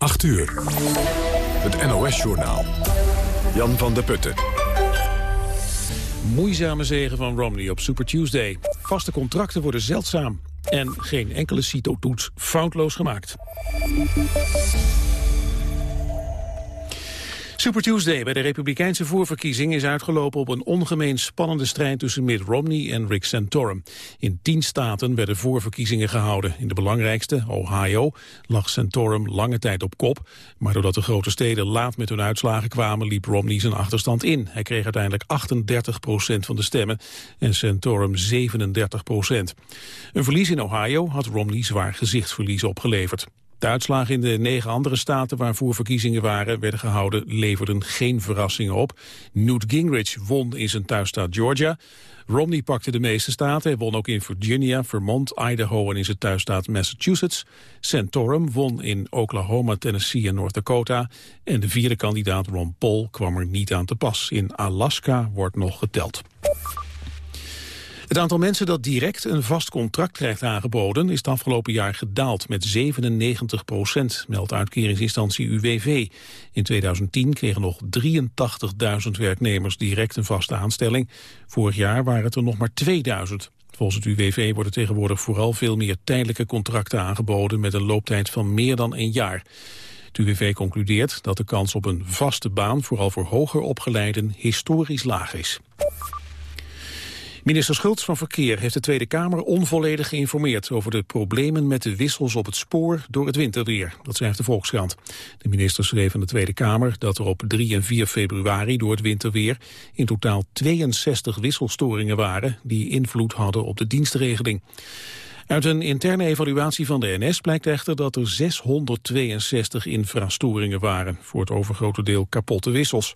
8 uur. Het NOS-journaal. Jan van der Putten. Moeizame zegen van Romney op Super Tuesday. Vaste contracten worden zeldzaam. En geen enkele CITO-toets foutloos gemaakt. Super Tuesday bij de Republikeinse voorverkiezing is uitgelopen op een ongemeen spannende strijd tussen Mitt Romney en Rick Santorum. In tien staten werden voorverkiezingen gehouden. In de belangrijkste, Ohio, lag Santorum lange tijd op kop. Maar doordat de grote steden laat met hun uitslagen kwamen, liep Romney zijn achterstand in. Hij kreeg uiteindelijk 38 procent van de stemmen en Santorum 37 procent. Een verlies in Ohio had Romney zwaar gezichtsverlies opgeleverd. De uitslagen in de negen andere staten waarvoor verkiezingen waren werden gehouden leverden geen verrassingen op. Newt Gingrich won in zijn thuisstaat Georgia. Romney pakte de meeste staten. Hij won ook in Virginia, Vermont, Idaho en in zijn thuisstaat Massachusetts. Santorum won in Oklahoma, Tennessee en North Dakota. En de vierde kandidaat Ron Paul kwam er niet aan te pas. In Alaska wordt nog geteld. Het aantal mensen dat direct een vast contract krijgt aangeboden is het afgelopen jaar gedaald met 97 procent, meldt uitkeringsinstantie UWV. In 2010 kregen nog 83.000 werknemers direct een vaste aanstelling. Vorig jaar waren het er nog maar 2000. Volgens het UWV worden tegenwoordig vooral veel meer tijdelijke contracten aangeboden met een looptijd van meer dan een jaar. Het UWV concludeert dat de kans op een vaste baan, vooral voor hoger opgeleiden, historisch laag is. Minister Schultz van Verkeer heeft de Tweede Kamer onvolledig geïnformeerd over de problemen met de wissels op het spoor door het winterweer. Dat schrijft de Volkskrant. De minister schreef aan de Tweede Kamer dat er op 3 en 4 februari door het winterweer in totaal 62 wisselstoringen waren die invloed hadden op de dienstregeling. Uit een interne evaluatie van de NS blijkt echter dat er 662 infrastoringen waren, voor het overgrote deel kapotte wissels.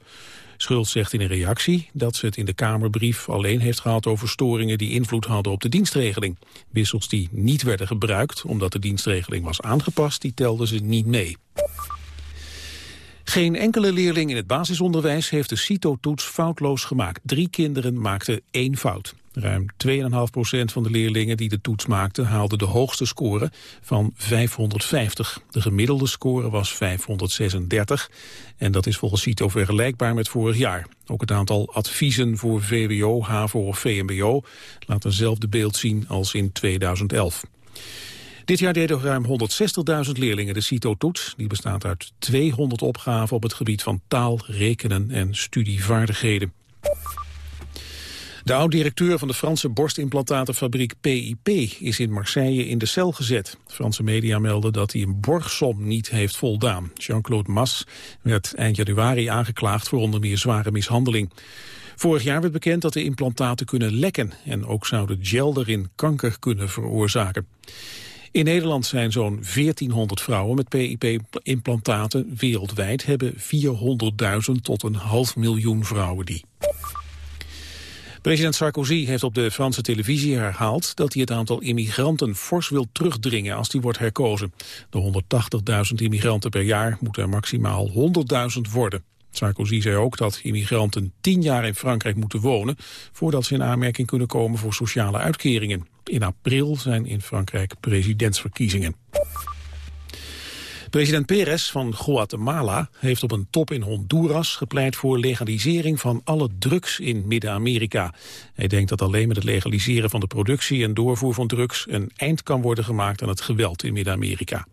Schultz zegt in een reactie dat ze het in de Kamerbrief alleen heeft gehad over storingen die invloed hadden op de dienstregeling. Wissels die niet werden gebruikt omdat de dienstregeling was aangepast, die telden ze niet mee. Geen enkele leerling in het basisonderwijs heeft de CITO-toets foutloos gemaakt. Drie kinderen maakten één fout. Ruim 2,5% van de leerlingen die de toets maakten haalde de hoogste score van 550. De gemiddelde score was 536 en dat is volgens CITO vergelijkbaar met vorig jaar. Ook het aantal adviezen voor VWO, HAVO of VMBO laat eenzelfde beeld zien als in 2011. Dit jaar deden ruim 160.000 leerlingen de CITO-toets. Die bestaat uit 200 opgaven op het gebied van taal, rekenen en studievaardigheden. De oud-directeur van de Franse borstimplantatenfabriek PIP is in Marseille in de cel gezet. Franse media melden dat hij een borgsom niet heeft voldaan. Jean-Claude Mas werd eind januari aangeklaagd voor onder meer zware mishandeling. Vorig jaar werd bekend dat de implantaten kunnen lekken en ook zou de gel erin kanker kunnen veroorzaken. In Nederland zijn zo'n 1400 vrouwen met PIP-implantaten. Wereldwijd hebben 400.000 tot een half miljoen vrouwen die. President Sarkozy heeft op de Franse televisie herhaald dat hij het aantal immigranten fors wil terugdringen als hij wordt herkozen. De 180.000 immigranten per jaar moeten er maximaal 100.000 worden. Sarkozy zei ook dat immigranten tien jaar in Frankrijk moeten wonen voordat ze in aanmerking kunnen komen voor sociale uitkeringen. In april zijn in Frankrijk presidentsverkiezingen. President Perez van Guatemala heeft op een top in Honduras gepleit voor legalisering van alle drugs in Midden-Amerika. Hij denkt dat alleen met het legaliseren van de productie en doorvoer van drugs een eind kan worden gemaakt aan het geweld in Midden-Amerika.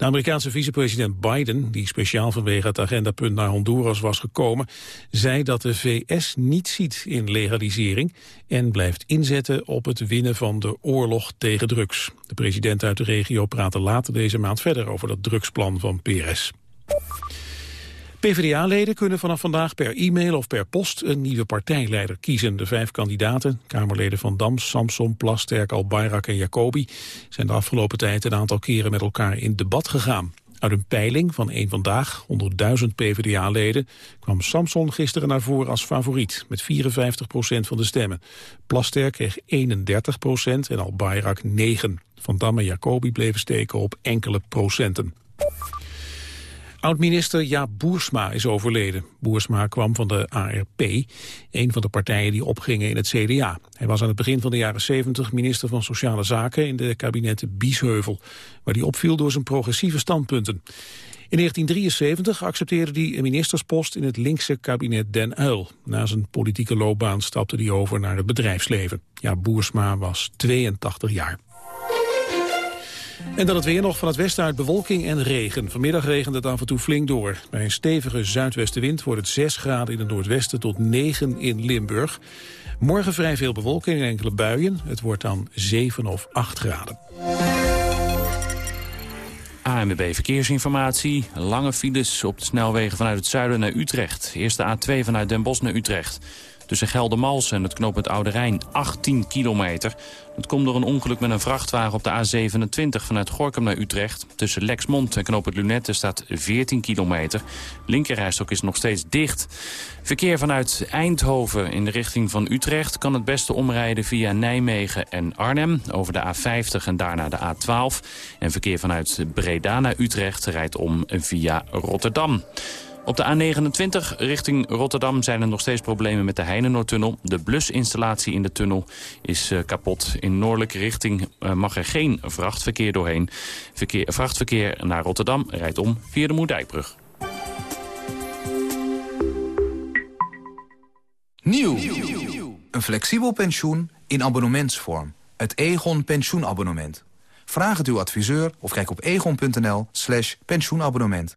De Amerikaanse vicepresident Biden, die speciaal vanwege het agendapunt naar Honduras was gekomen, zei dat de VS niet ziet in legalisering en blijft inzetten op het winnen van de oorlog tegen drugs. De president uit de regio praatte later deze maand verder over dat drugsplan van Perez. PvdA-leden kunnen vanaf vandaag per e-mail of per post een nieuwe partijleider kiezen. De vijf kandidaten, Kamerleden van Dam, Samson, Plasterk, Albayrak en Jacobi, zijn de afgelopen tijd een aantal keren met elkaar in debat gegaan. Uit een peiling van één Vandaag onder duizend PvdA-leden kwam Samson gisteren naar voren als favoriet met 54 procent van de stemmen. Plasterk kreeg 31 procent en Albayrak 9. Van Dam en Jacobi bleven steken op enkele procenten. Oud-minister Jaap Boersma is overleden. Boersma kwam van de ARP, een van de partijen die opgingen in het CDA. Hij was aan het begin van de jaren 70 minister van Sociale Zaken in de kabinetten Biesheuvel, waar hij opviel door zijn progressieve standpunten. In 1973 accepteerde hij een ministerspost in het linkse kabinet Den Uyl. Na zijn politieke loopbaan stapte hij over naar het bedrijfsleven. Ja, Boersma was 82 jaar. En dan het weer nog van het westen uit bewolking en regen. Vanmiddag regent het af en toe flink door. Bij een stevige zuidwestenwind wordt het 6 graden in het noordwesten tot 9 in Limburg. Morgen vrij veel bewolking en enkele buien. Het wordt dan 7 of 8 graden. ANWB Verkeersinformatie. Lange files op de snelwegen vanuit het zuiden naar Utrecht. Eerste A2 vanuit Den Bosch naar Utrecht. Tussen Geldermals en het knooppunt Oude Rijn 18 kilometer. Het komt door een ongeluk met een vrachtwagen op de A27 vanuit Gorkum naar Utrecht. Tussen Lexmond en knooppunt Lunette staat 14 kilometer. Linkerrijstok is nog steeds dicht. Verkeer vanuit Eindhoven in de richting van Utrecht kan het beste omrijden via Nijmegen en Arnhem over de A50 en daarna de A12. En verkeer vanuit Breda naar Utrecht rijdt om via Rotterdam. Op de A29 richting Rotterdam zijn er nog steeds problemen met de Heinenoordtunnel. De blusinstallatie in de tunnel is uh, kapot. In noordelijke richting uh, mag er geen vrachtverkeer doorheen. Verkeer, vrachtverkeer naar Rotterdam rijdt om via de Moerdijkbrug. Nieuw. Een flexibel pensioen in abonnementsvorm. Het Egon pensioenabonnement. Vraag het uw adviseur of kijk op egon.nl slash pensioenabonnement.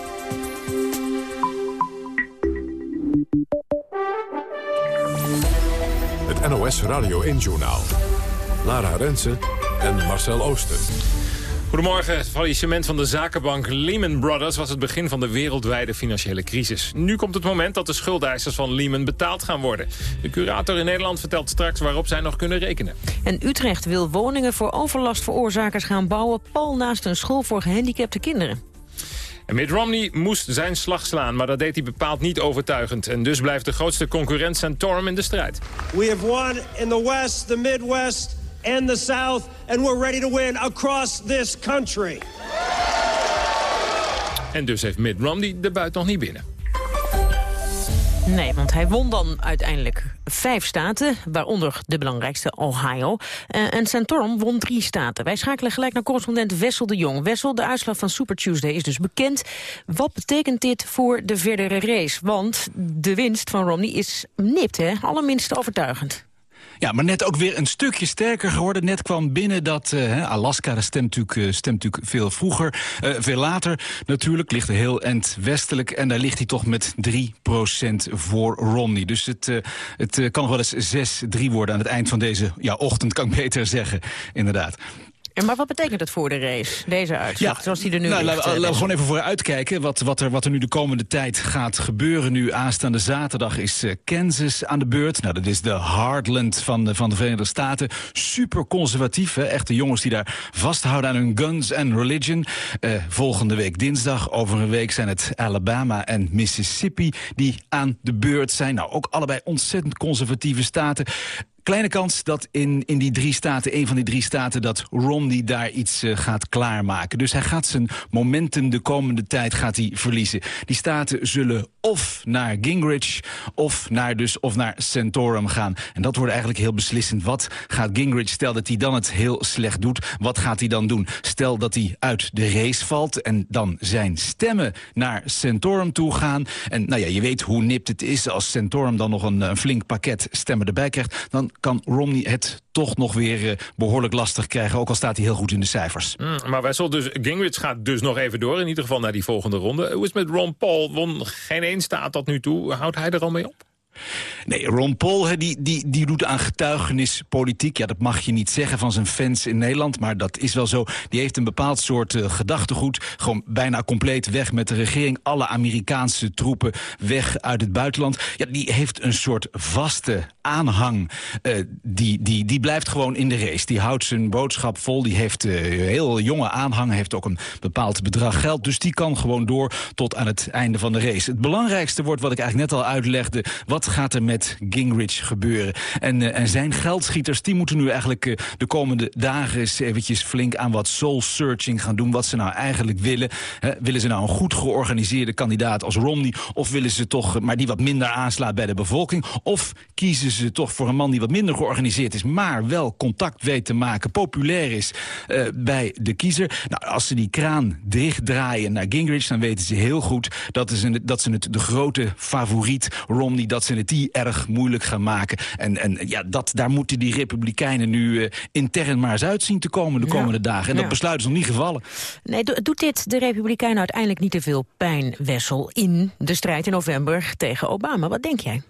Het NOS Radio 1-journaal. Lara Rensen en Marcel Ooster. Goedemorgen. Het faillissement van de zakenbank Lehman Brothers was het begin van de wereldwijde financiële crisis. Nu komt het moment dat de schuldeisers van Lehman betaald gaan worden. De curator in Nederland vertelt straks waarop zij nog kunnen rekenen. En Utrecht wil woningen voor overlastveroorzakers gaan bouwen... pal naast een school voor gehandicapte kinderen. Mitt Romney moest zijn slag slaan, maar dat deed hij bepaald niet overtuigend. En dus blijft de grootste concurrent Santorum in de strijd. We have won in the West, the Midwest and the South, and we're ready to win across this country. En dus heeft Mitt Romney de buit nog niet binnen. Nee, want hij won dan uiteindelijk vijf staten, waaronder de belangrijkste Ohio. Uh, en Santorum won drie staten. Wij schakelen gelijk naar correspondent Wessel de Jong. Wessel, de uitslag van Super Tuesday is dus bekend. Wat betekent dit voor de verdere race? Want de winst van Romney is nipt, hè? Allerminst overtuigend. Ja, maar net ook weer een stukje sterker geworden. Net kwam binnen dat uh, Alaska, dat stemt natuurlijk, uh, stemt natuurlijk veel vroeger. Uh, veel later natuurlijk, ligt er heel end westelijk. En daar ligt hij toch met 3% voor Romney. Dus het, het kan nog wel eens 6-3 worden aan het eind van deze ja, ochtend, kan ik beter zeggen. Inderdaad. En maar wat betekent het voor de race, deze uitslag, ja, zoals die er nu nou, Laten we gewoon even voor uitkijken wat, wat, er, wat er nu de komende tijd gaat gebeuren. Nu aanstaande zaterdag is uh, Kansas aan de beurt. Nou, dat is de heartland van de, van de Verenigde Staten. Super conservatief, hè? echte jongens die daar vasthouden aan hun guns en religion. Uh, volgende week dinsdag, over een week zijn het Alabama en Mississippi die aan de beurt zijn. Nou, ook allebei ontzettend conservatieve staten. Kleine kans dat in, in die drie staten, een van die drie staten... dat Romney daar iets uh, gaat klaarmaken. Dus hij gaat zijn momentum de komende tijd gaat hij verliezen. Die staten zullen of naar Gingrich of naar, dus, of naar Santorum gaan. En dat wordt eigenlijk heel beslissend. Wat gaat Gingrich, stel dat hij dan het heel slecht doet... wat gaat hij dan doen? Stel dat hij uit de race valt en dan zijn stemmen naar Santorum toe gaan. En nou ja, je weet hoe nipt het is als Santorum dan nog een, een flink pakket stemmen erbij krijgt... dan kan Romney het toch nog weer uh, behoorlijk lastig krijgen. Ook al staat hij heel goed in de cijfers. Mm, maar Wessel, dus Gingrich gaat dus nog even door. In ieder geval naar die volgende ronde. Hoe is het met Ron Paul? Won geen één staat tot nu toe. Houdt hij er al mee op? Nee, Ron Paul die, die, die doet aan getuigenispolitiek. Ja, dat mag je niet zeggen van zijn fans in Nederland, maar dat is wel zo. Die heeft een bepaald soort uh, gedachtegoed. Gewoon bijna compleet weg met de regering. Alle Amerikaanse troepen weg uit het buitenland. Ja, die heeft een soort vaste aanhang. Uh, die, die, die blijft gewoon in de race. Die houdt zijn boodschap vol. Die heeft uh, heel jonge aanhang. Heeft ook een bepaald bedrag geld. Dus die kan gewoon door tot aan het einde van de race. Het belangrijkste wordt wat ik eigenlijk net al uitlegde. Wat gaat er met Gingrich gebeuren? En, uh, en zijn geldschieters die moeten nu eigenlijk uh, de komende dagen eens eventjes flink aan wat soul-searching gaan doen. Wat ze nou eigenlijk willen. Willen ze nou een goed georganiseerde kandidaat als Romney? Of willen ze toch, maar die wat minder aanslaat bij de bevolking? Of kiezen ze toch voor een man die wat minder georganiseerd is... maar wel contact weet te maken, populair is bij de kiezer? Nou, als ze die kraan dichtdraaien naar Gingrich... dan weten ze heel goed dat, is een, dat ze het de grote favoriet Romney... dat het die erg moeilijk gaan maken. En, en ja, dat, daar moeten die republikeinen nu uh, intern maar eens uitzien te komen de komende ja. dagen. En dat ja. besluit is nog niet gevallen. Nee, do doet dit de republikeinen uiteindelijk niet te veel pijn, Wessel... in de strijd in november tegen Obama? Wat denk jij?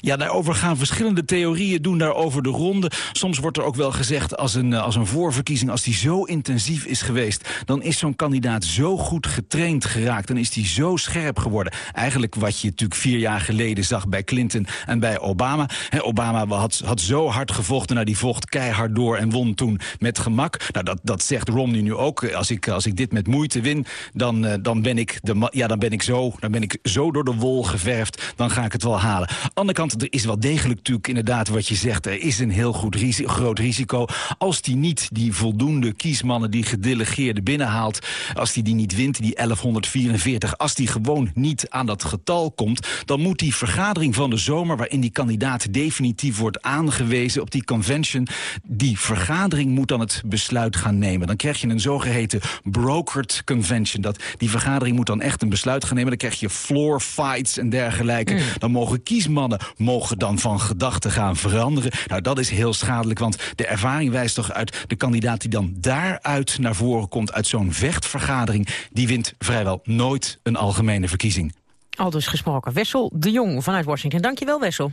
Ja, daarover gaan verschillende theorieën doen daarover de ronde. Soms wordt er ook wel gezegd als een, als een voorverkiezing, als die zo intensief is geweest, dan is zo'n kandidaat zo goed getraind geraakt. Dan is die zo scherp geworden. Eigenlijk wat je natuurlijk vier jaar geleden zag bij Clinton en bij Obama. He, Obama had, had zo hard gevochten, nou die vocht keihard door en won toen met gemak. Nou, dat, dat zegt Romney nu ook. Als ik, als ik dit met moeite win, dan, dan, ben ik de, ja, dan, ben ik zo, dan ben ik zo door de wol geverfd, dan ga ik het wel halen andere kant, er is wel degelijk natuurlijk inderdaad wat je zegt. Er is een heel goed risico, groot risico. Als die niet die voldoende kiesmannen, die gedelegeerde binnenhaalt... als die die niet wint, die 1144... als die gewoon niet aan dat getal komt... dan moet die vergadering van de zomer... waarin die kandidaat definitief wordt aangewezen op die convention... die vergadering moet dan het besluit gaan nemen. Dan krijg je een zogeheten brokered convention. Dat, die vergadering moet dan echt een besluit gaan nemen. Dan krijg je floor fights en dergelijke. Mm. Dan mogen kiesmannen mogen dan van gedachten gaan veranderen. Nou, dat is heel schadelijk, want de ervaring wijst toch uit... de kandidaat die dan daaruit naar voren komt uit zo'n vechtvergadering... die wint vrijwel nooit een algemene verkiezing. Al dus gesproken. Wessel de Jong vanuit Washington. Dankjewel, Wessel.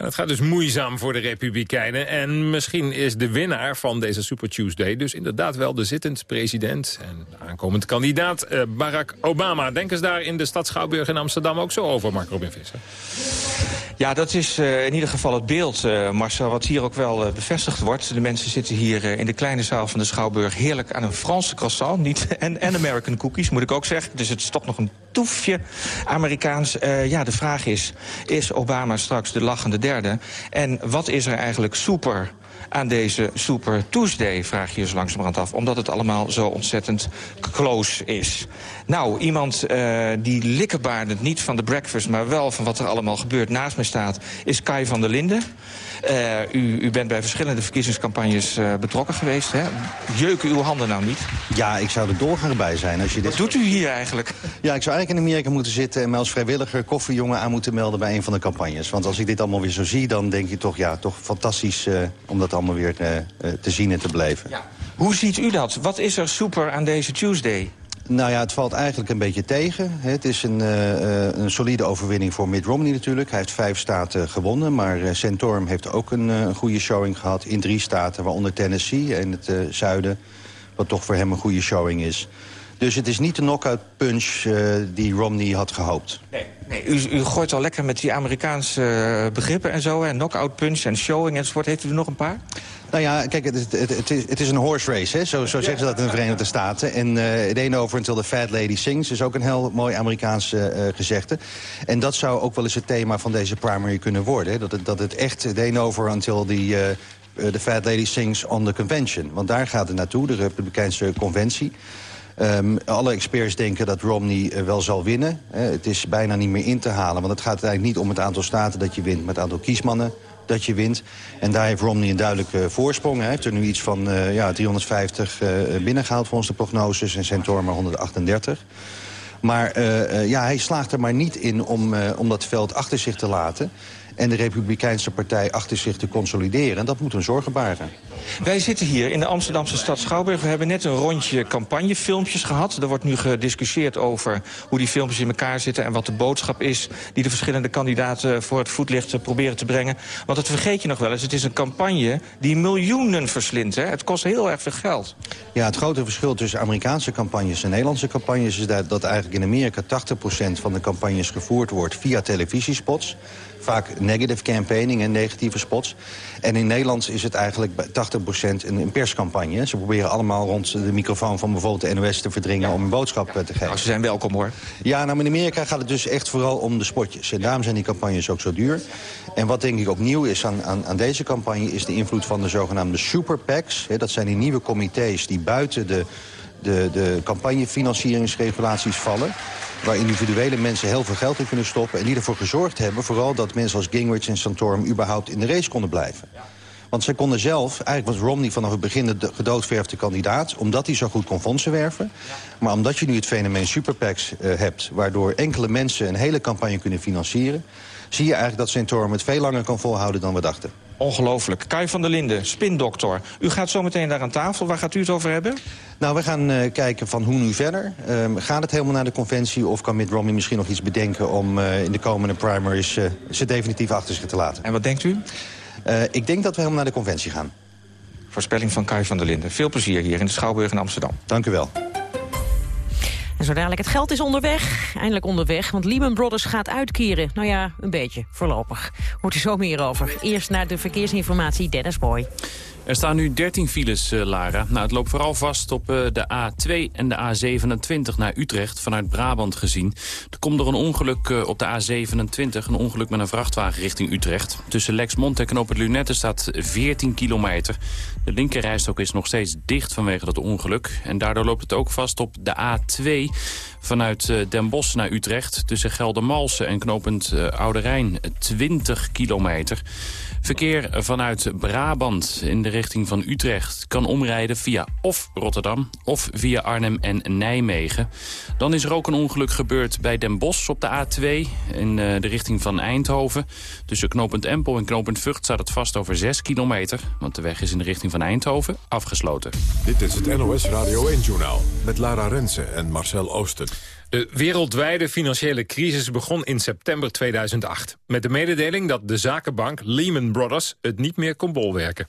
En het gaat dus moeizaam voor de Republikeinen. En misschien is de winnaar van deze Super Tuesday... dus inderdaad wel de zittend president en aankomend kandidaat eh, Barack Obama. Denken ze daar in de stad Schouwburg in Amsterdam ook zo over, Mark Robin Visser? Ja, dat is uh, in ieder geval het beeld, uh, Marcel, wat hier ook wel bevestigd wordt. De mensen zitten hier in de kleine zaal van de Schouwburg heerlijk aan een Franse croissant. Niet, en, en American cookies, moet ik ook zeggen. Dus het is toch nog een toefje Amerikaans. ja, de vraag is, is Obama straks de lachende derde? En wat is er eigenlijk super aan deze Super Tuesday, vraag je je zo langzamerhand af. Omdat het allemaal zo ontzettend close is. Nou, iemand uh, die likkerbaardend niet van de breakfast... maar wel van wat er allemaal gebeurt naast mij staat... is Kai van der Linden. Uh, u, u, bent bij verschillende verkiezingscampagnes uh, betrokken geweest. Hè? Jeuken uw handen nou niet? Ja, ik zou er doorgaan bij zijn. Als je dit... Wat doet u hier eigenlijk? Ja, ik zou eigenlijk in Amerika moeten zitten... en me als vrijwilliger koffiejongen aan moeten melden bij een van de campagnes. Want als ik dit allemaal weer zo zie, dan denk je toch... ja, toch fantastisch uh, om dat allemaal weer te zien en te beleven. Ja. Hoe ziet u dat? Wat is er super aan deze Tuesday? Nou ja, het valt eigenlijk een beetje tegen. Het is een, uh, een solide overwinning voor Mitt Romney natuurlijk. Hij heeft vijf staten gewonnen, maar uh, Santorum heeft ook een, uh, goede showing gehad... in drie staten, waaronder Tennessee in het zuiden... wat toch voor hem een goede showing is. Dus het is niet de knockout punch die Romney had gehoopt. Nee. Nee, u, u, gooit al lekker met die Amerikaanse begrippen en zo. Knockout punch en showing enzovoort. Heeft u er nog een paar? Nou ja, kijk, het, het, het, is, het is, een horse race, hè? Zo, zo zeggen ze dat in de Verenigde Staten. En uh, it ain't over until the fat lady sings is ook een heel mooi Amerikaans uh, gezegde. En dat zou ook wel eens het thema van deze primary kunnen worden. Hè? Dat, het, dat het echt it ain't over until the... Uh, the Fat Lady Sings on the Convention. Want daar gaat het naartoe, de Republikeinse conventie. Um, alle experts denken dat Romney uh, wel zal winnen. Het is bijna niet meer in te halen. Want het gaat eigenlijk niet om het aantal staten dat je wint... maar het aantal kiesmannen dat je wint. En daar heeft Romney een duidelijke voorsprong. Hij heeft er nu iets van uh, ja, 350 binnengehaald volgens de prognoses... en Santorum maar 138. Maar ja, hij slaagt er maar niet in om, om dat veld achter zich te laten... en de Republikeinse partij achter zich te consolideren. En dat moet een zorgen baren. Wij zitten hier in de Amsterdamse stad Schouwburg. We hebben net een rondje campagnefilmpjes gehad. Er wordt nu gediscussieerd over hoe die filmpjes in elkaar zitten... en wat de boodschap is die de verschillende kandidaten voor het voetlicht proberen te brengen. Want dat vergeet je nog wel eens. Het is een campagne die miljoenen verslindt. Hè? Het kost heel erg veel geld. Ja, het grote verschil tussen Amerikaanse campagnes en Nederlandse campagnes... is dat, dat eigenlijk in Amerika 80% van de campagnes gevoerd wordt via televisiespots vaak negative campaigning en negatieve spots. En in Nederland is het eigenlijk 80% een, een perscampagne. Ze proberen allemaal rond de microfoon van bijvoorbeeld de NOS te verdringen... om een boodschap te geven. Nou, ze zijn welkom hoor. Ja, nou, in Amerika gaat het dus echt vooral om de spotjes. En daarom zijn die campagnes ook zo duur. En wat denk ik ook nieuw is aan, aan, aan deze campagne... is de invloed van de zogenaamde super PACs. Dat zijn die nieuwe comité's die buiten de de, de campagnefinancieringsregulaties vallen waar individuele mensen heel veel geld in kunnen stoppen... en die ervoor gezorgd hebben vooral dat mensen als Gingrich en Santorum... überhaupt in de race konden blijven. Want zij konden zelf, eigenlijk was Romney vanaf het begin de gedoodverfde kandidaat... omdat hij zo goed kon fondsen werven. Maar omdat je nu het fenomeen superpacks uh, hebt... waardoor enkele mensen een hele campagne kunnen financieren... zie je eigenlijk dat Santorum het veel langer kan volhouden dan we dachten. Ongelooflijk. Kai van der Linden, spindokter. U gaat zo meteen daar aan tafel. Waar gaat u het over hebben? Nou, we gaan uh, kijken van hoe nu verder. Uh, gaat het helemaal naar de conventie of kan Mitt Romney misschien nog iets bedenken... om uh, in de komende primaries ze definitief achter zich te laten? En wat denkt u? ik denk dat we helemaal naar de conventie gaan. Voorspelling van Kai van der Linden. Veel plezier hier in de Schouwburg in Amsterdam. Dank u wel. En zo dadelijk, het geld is onderweg. Eindelijk onderweg, want Lehman Brothers gaat uitkeren. Nou ja, een beetje, voorlopig. Hoort u zo meer over. Eerst naar de verkeersinformatie, Dennis Boy. Er staan nu 13 files, uh, Lara. Nou, het loopt vooral vast op uh, de A2 en de A27 naar Utrecht, vanuit Brabant gezien. Er komt er een ongeluk uh, op de A27, een ongeluk met een vrachtwagen richting Utrecht. Tussen Lexmond en op het Lunette staat 14 kilometer. De linkerrijstok is nog steeds dicht vanwege dat ongeluk. En daardoor loopt het ook vast op de A2 vanuit Den Bosch naar Utrecht... tussen Geldermalsen en knooppunt Oude Rijn, 20 kilometer. Verkeer vanuit Brabant in de richting van Utrecht kan omrijden via of Rotterdam of via Arnhem en Nijmegen. Dan is er ook een ongeluk gebeurd bij Den Bosch op de A2 in de richting van Eindhoven. Tussen knooppunt Empel en knooppunt Vught staat het vast over 6 kilometer, want de weg is in de richting van Eindhoven afgesloten. Dit is het NOS Radio 1-journaal met Lara Rensen en Marcel Oosten. De wereldwijde financiële crisis begon in september 2008. Met de mededeling dat de zakenbank Lehman Brothers het niet meer kon bolwerken.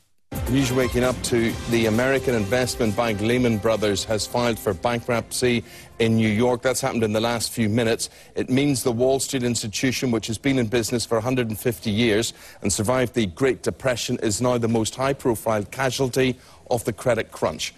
News waking up to the American investment bank Lehman Brothers has filed for bankruptcy in New York. That's happened in the last few minutes. It means the Wall Street institution, which has been in business for 150 years and survived the Great Depression, is now the most high-profile casualty of the credit crunch.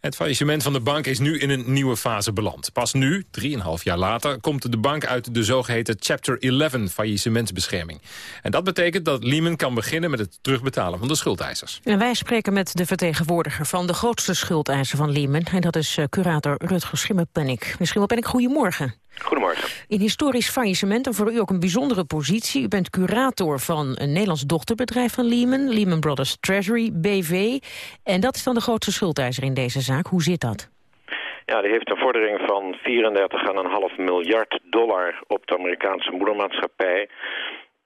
Het faillissement van de bank is nu in een nieuwe fase beland. Pas nu, 3,5 jaar later, komt de bank uit de zogeheten Chapter 11 faillissementsbescherming. En dat betekent dat Lehman kan beginnen met het terugbetalen van de schuldeisers. En wij spreken met de vertegenwoordiger van de grootste schuldeiser van Lehman. En dat is uh, curator Rutger Schimmelpennik. Schimmelpennik, goedemorgen. Goedemorgen. In historisch faillissement en voor u ook een bijzondere positie. U bent curator van een Nederlands dochterbedrijf van Lehman, Lehman Brothers Treasury, BV. En dat is dan de grootste schuldeiser in deze zaak. Hoe zit dat? Ja, die heeft een vordering van 34,5 miljard dollar op de Amerikaanse moedermaatschappij.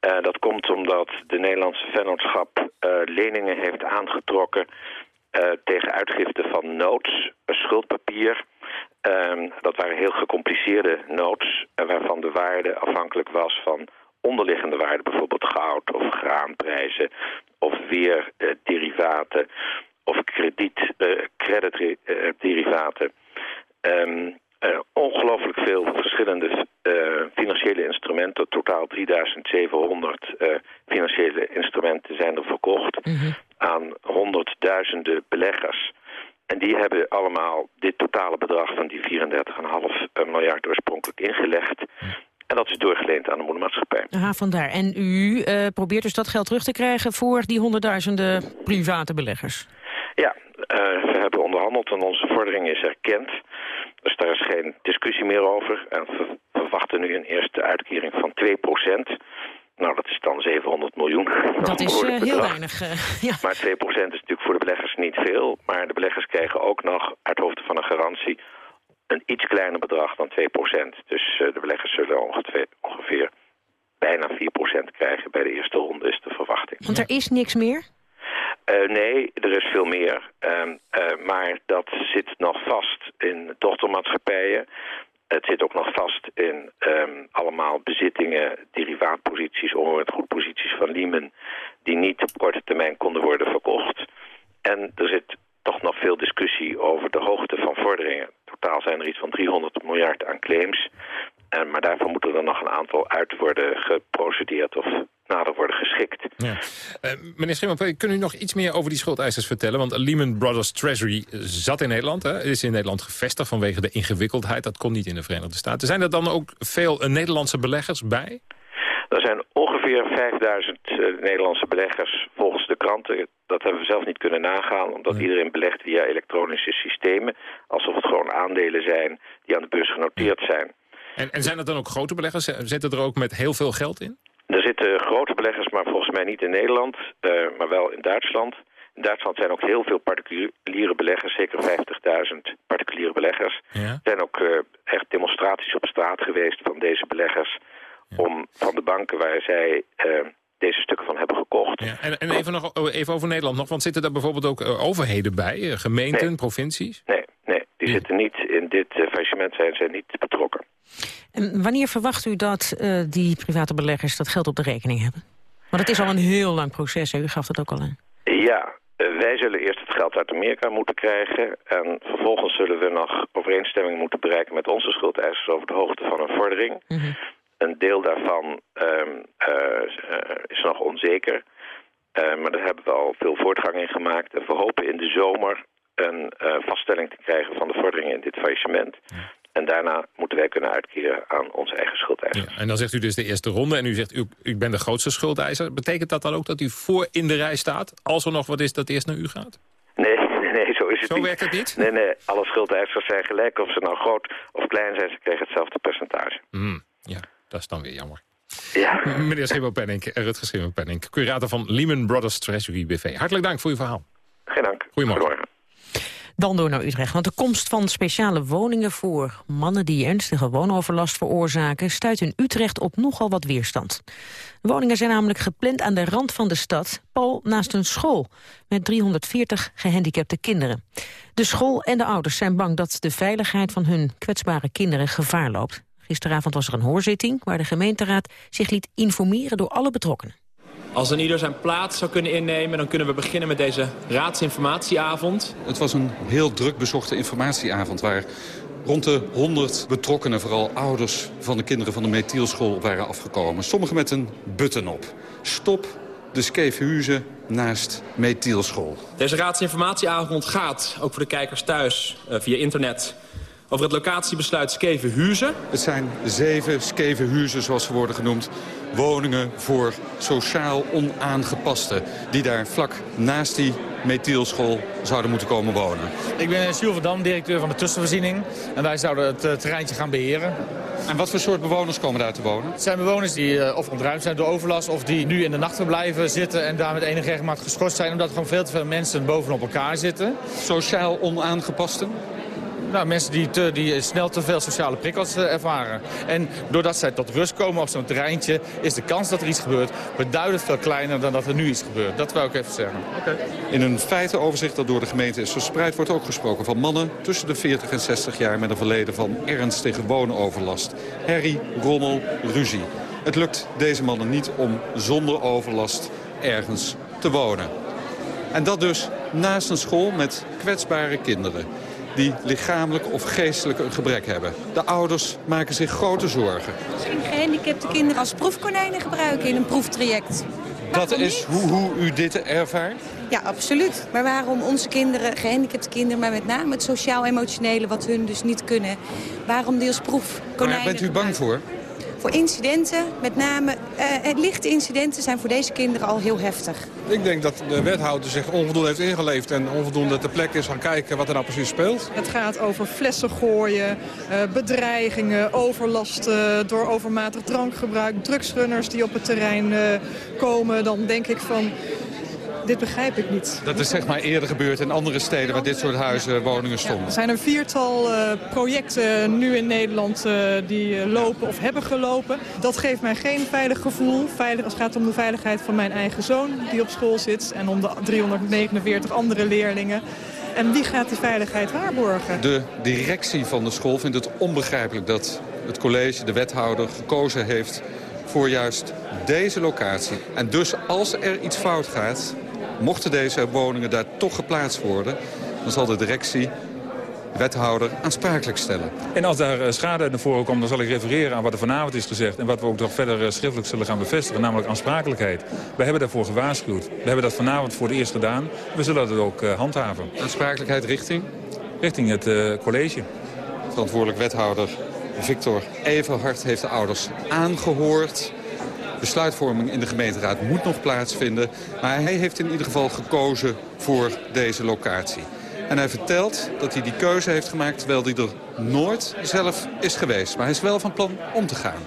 Uh, dat komt omdat de Nederlandse vennootschap uh, leningen heeft aangetrokken uh, tegen uitgifte van notes, schuldpapier. Um, dat waren heel gecompliceerde notes uh, waarvan de waarde afhankelijk was van onderliggende waarden, bijvoorbeeld goud of graanprijzen of weer uh, derivaten of krediet, uh, creditderivaten. Um, uh, ongelooflijk veel verschillende financiële instrumenten. Totaal 3700 uh, financiële instrumenten zijn er verkocht mm -hmm. aan honderdduizenden beleggers. En die hebben allemaal dit totale bedrag van die 34,5 miljard oorspronkelijk ingelegd. En dat is doorgeleend aan de moedermaatschappij. Aha, vandaar. En u uh, probeert dus dat geld terug te krijgen voor die honderdduizenden private beleggers? Ja, uh, we hebben onderhandeld en onze vordering is erkend. Dus daar is geen discussie meer over. En we verwachten nu een eerste uitkering van 2 nou, dat is dan 700 miljoen. Dat is uh, heel weinig. Uh, ja. Maar 2% is natuurlijk voor de beleggers niet veel. Maar de beleggers krijgen ook nog uit hoofde van een garantie een iets kleiner bedrag dan 2%. Dus uh, de beleggers zullen ongeveer, ongeveer bijna 4% krijgen bij de eerste ronde is de verwachting. Want er is niks meer? Uh, nee, er is veel meer. Uh, uh, maar dat zit nog vast in dochtermaatschappijen. Het zit ook nog vast in um, allemaal bezittingen, derivaatposities, onroerend goedposities van Lehman... die niet op korte termijn konden worden verkocht. En er zit toch nog veel discussie over de hoogte van vorderingen. Totaal zijn er iets van 300 miljard aan claims. Maar daarvoor moeten er nog een aantal uit worden geprocedeerd of nader worden geschikt. Ja. Uh, meneer Schimmel, kunnen u nog iets meer over die schuldeisers vertellen? Want Lehman Brothers Treasury zat in Nederland, hè? is in Nederland gevestigd vanwege de ingewikkeldheid. Dat kon niet in de Verenigde Staten. Zijn er dan ook veel uh, Nederlandse beleggers bij? Er zijn ongeveer 5000 uh, Nederlandse beleggers volgens de kranten. Dat hebben we zelf niet kunnen nagaan, omdat nee. iedereen belegt via elektronische systemen. Alsof het gewoon aandelen zijn die aan de beurs genoteerd zijn. En, en zijn er dan ook grote beleggers? Zitten er ook met heel veel geld in? Er zitten grote beleggers, maar volgens mij niet in Nederland, uh, maar wel in Duitsland. In Duitsland zijn ook heel veel particuliere beleggers, zeker 50.000 particuliere beleggers. Ja. Er zijn ook uh, echt demonstraties op straat geweest van deze beleggers... Ja. om van de banken waar zij uh, deze stukken van hebben gekocht. Ja. En, en even, nog, even over Nederland nog, want zitten daar bijvoorbeeld ook overheden bij? Gemeenten, nee. provincies? Nee, die zitten niet in dit faillissement, zijn zij niet betrokken. En wanneer verwacht u dat uh, die private beleggers dat geld op de rekening hebben? Want het is al een heel lang proces, hè? u gaf het ook al aan. Ja, uh, wij zullen eerst het geld uit Amerika moeten krijgen... en vervolgens zullen we nog overeenstemming moeten bereiken met onze schuldeisers... over de hoogte van een vordering. Mm -hmm. Een deel daarvan um, uh, is nog onzeker... maar daar hebben we al veel voortgang in gemaakt. En we hopen in de zomer een vaststelling te krijgen van de vorderingen in dit faillissement... Ja. En daarna moeten wij kunnen uitkeren aan onze eigen schuldeisers. Ja, en dan zegt u dus de eerste ronde en u zegt u, ik ben de grootste schuldeiser. Betekent dat dan ook dat u voor in de rij staat? Als er nog wat is dat eerst naar u gaat? Nee, nee, nee zo is het zo niet. werkt het niet? Nee, nee, alle schuldeisers zijn gelijk. Of ze nou groot of klein zijn, ze krijgen hetzelfde percentage. Mm, ja, dat is dan weer jammer. Ja. Meneer Schimmelpenning, Rutger Schimmelpenning, curator van Lehman Brothers Treasury BV. Hartelijk dank voor uw verhaal. Geen dank. Goedemorgen. Goedemorgen. Dan door naar Utrecht, want de komst van speciale woningen voor mannen die ernstige woonoverlast veroorzaken stuit in Utrecht op nogal wat weerstand. De woningen zijn namelijk gepland aan de rand van de stad, pal naast een school met 340 gehandicapte kinderen. De school en de ouders zijn bang dat de veiligheid van hun kwetsbare kinderen gevaar loopt. Gisteravond was er een hoorzitting waar de gemeenteraad zich liet informeren door alle betrokkenen. Als een ieder zijn plaats zou kunnen innemen... dan kunnen we beginnen met deze raadsinformatieavond. Het was een heel druk bezochte informatieavond... waar rond de 100 betrokkenen, vooral ouders van de kinderen van de methielschool... waren afgekomen. Sommigen met een button op. Stop de Skeefhuizen naast methielschool. Deze raadsinformatieavond gaat, ook voor de kijkers thuis, uh, via internet over het locatiebesluit Skevenhuizen. Het zijn zeven Skevenhuizen, zoals ze worden genoemd. Woningen voor sociaal onaangepasten. Die daar vlak naast die methielschool zouden moeten komen wonen. Ik ben Jules van Dam, directeur van de tussenvoorziening. En wij zouden het uh, terreintje gaan beheren. En wat voor soort bewoners komen daar te wonen? Het zijn bewoners die uh, of ontruimd zijn door overlast... of die nu in de nachtverblijven zitten en daar met enige regelmaat geschorst zijn... omdat er gewoon veel te veel mensen bovenop elkaar zitten. Sociaal onaangepasten? Nou, mensen die, te, die snel te veel sociale prikkels uh, ervaren. En doordat zij tot rust komen op zo'n terreintje... is de kans dat er iets gebeurt beduidend veel kleiner dan dat er nu iets gebeurt. Dat wil ik even zeggen. Okay. In een feitenoverzicht dat door de gemeente is verspreid... wordt ook gesproken van mannen tussen de 40 en 60 jaar... met een verleden van ernstige woonoverlast. Herrie, rommel, ruzie. Het lukt deze mannen niet om zonder overlast ergens te wonen. En dat dus naast een school met kwetsbare kinderen die lichamelijk of geestelijk een gebrek hebben. De ouders maken zich grote zorgen. Misschien gehandicapte kinderen als proefkonijnen gebruiken in een proeftraject. Waarom dat is hoe, hoe u dit ervaart? Ja, absoluut. Maar waarom onze kinderen, gehandicapte kinderen... maar met name het sociaal-emotionele wat hun dus niet kunnen... waarom die als proefkonijnen Maar bent u bang voor? Voor incidenten, met name uh, lichte incidenten, zijn voor deze kinderen al heel heftig. Ik denk dat de wethouder zich onvoldoende heeft ingeleefd en onvoldoende ter plekke is gaan kijken wat er nou precies speelt. Het gaat over flessen gooien, uh, bedreigingen, overlast uh, door overmatig drankgebruik, drugsrunners die op het terrein komen. Dan denk ik van, dit begrijp ik niet. Dat is zeg maar eerder gebeurd in andere steden waar dit soort huizen, woningen stonden. er zijn een viertal eh, projecten nu in Nederland eh, die eh, lopen of hebben gelopen. Dat geeft mij geen veilig gevoel. Veilig als het gaat om de veiligheid van mijn eigen zoon die op school zit. En om de 349 andere leerlingen. En wie gaat die veiligheid waarborgen? De directie van de school vindt het onbegrijpelijk dat het college, de wethouder, gekozen heeft voor juist deze locatie. En dus als er iets fout gaat, mochten deze woningen daar toch geplaatst worden... dan zal de directie, de wethouder, aansprakelijk stellen. En als daar eh, schade naar voren komt, dan zal ik refereren aan wat er vanavond is gezegd... en wat we ook nog verder eh, schriftelijk zullen gaan bevestigen, namelijk aansprakelijkheid. We hebben daarvoor gewaarschuwd. We hebben dat vanavond voor het eerst gedaan. We zullen dat ook eh, handhaven. Aansprakelijkheid richting? Richting het college. Verantwoordelijk wethouder Victor Everhart heeft de ouders aangehoord. Besluitvorming in de gemeenteraad moet nog plaatsvinden. Maar hij heeft in ieder geval gekozen voor deze locatie. En hij vertelt dat hij die keuze heeft gemaakt terwijl hij er nooit zelf is geweest. Maar hij is wel van plan om te gaan.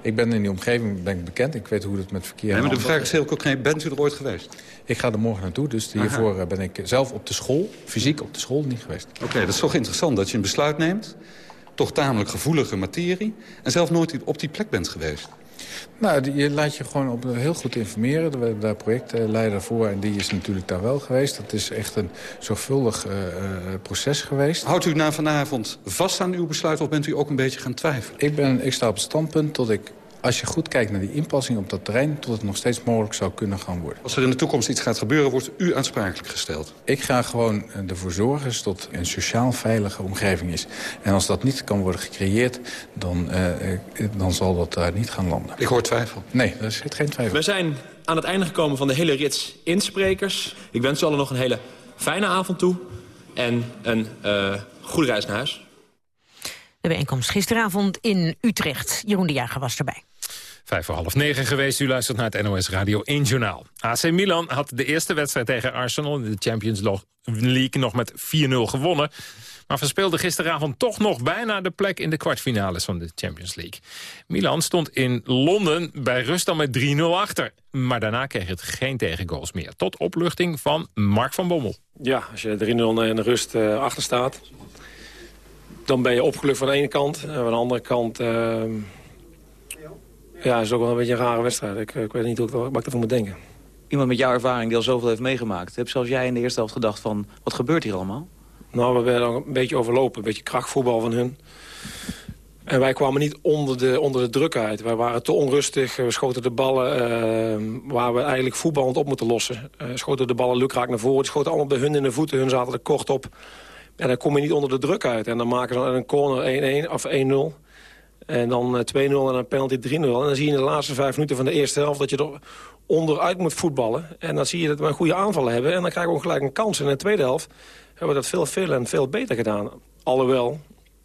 Ik ben in die omgeving ben ik bekend. Ik weet hoe het met verkeer... Nee, maar de en vraag is heel concreet. Bent u er ooit geweest? Ik ga er morgen naartoe, dus hiervoor eh, ben ik zelf op de school, fysiek op de school, niet geweest. Oké, dat is toch interessant dat je een besluit neemt. Toch tamelijk gevoelige materie. En zelf nooit op die plek bent geweest. Nou, je laat je gewoon op, heel goed informeren. We hebben daar projectleider voor en die is natuurlijk daar wel geweest. Dat is echt een zorgvuldig eh, eh, proces geweest. Houdt u na vanavond vast aan uw besluit of bent u ook een beetje gaan twijfelen? Ik, ben, ik sta op het standpunt tot ik, als je goed kijkt naar die inpassing op dat terrein... tot het nog steeds mogelijk zou kunnen gaan worden. Als er in de toekomst iets gaat gebeuren, wordt u aansprakelijk gesteld. Ik ga gewoon eh, ervoor zorgen dat het een sociaal veilige omgeving is. En als dat niet kan worden gecreëerd, dan, eh, eh, dan zal dat daar niet gaan landen. Ik hoor twijfel. Nee, er zit geen twijfel. We zijn aan het einde gekomen van de hele rits insprekers. Ik wens u allen nog een hele fijne avond toe. En een eh, goede reis naar huis. De bijeenkomst gisteravond in Utrecht. Jeroen de Jager was erbij. Vijf voor half negen geweest. U luistert naar het NOS Radio 1 Journaal. AC Milan had de eerste wedstrijd tegen Arsenal in de Champions League nog met 4-0 gewonnen. Maar verspeelde gisteravond toch nog bijna de plek in de kwartfinales van de Champions League. Milan stond in Londen bij rust dan met 3-0 achter. Maar daarna kreeg het geen tegengoals meer. Tot opluchting van Mark van Bommel. Ja, als je 3-0 in rust eh, achter staat... dan ben je opgelucht van de ene kant. En van de andere kant... eh, ja, is het ook wel een beetje een rare wedstrijd. Ik, ik weet niet hoe ik, wat ik ervan moet denken. Iemand met jouw ervaring die al zoveel heeft meegemaakt. Heb zoals jij in de eerste helft gedacht van, wat gebeurt hier allemaal? Nou, we werden een beetje overlopen. Een beetje krachtvoetbal van hun. En wij kwamen niet onder de, onder de druk uit. Wij waren te onrustig. We schoten de ballen eh, waar we eigenlijk voetballend op moeten lossen. Eh schoten de ballen lukraak naar voren. Die schoten allemaal bij hun in de voeten. Hun zaten er kort op. En dan kom je niet onder de druk uit. En dan maken ze een corner 1-1 of 1-0. En dan eh, 2-0 en een penalty 3-0. En dan zie je in de laatste vijf minuten van de eerste helft... dat je er onderuit moet voetballen. En dan zie je dat we een goede aanval hebben. En dan krijgen we ook gelijk een kans. En in de tweede helft hebben we dat veel, veel en veel beter gedaan. Alhoewel,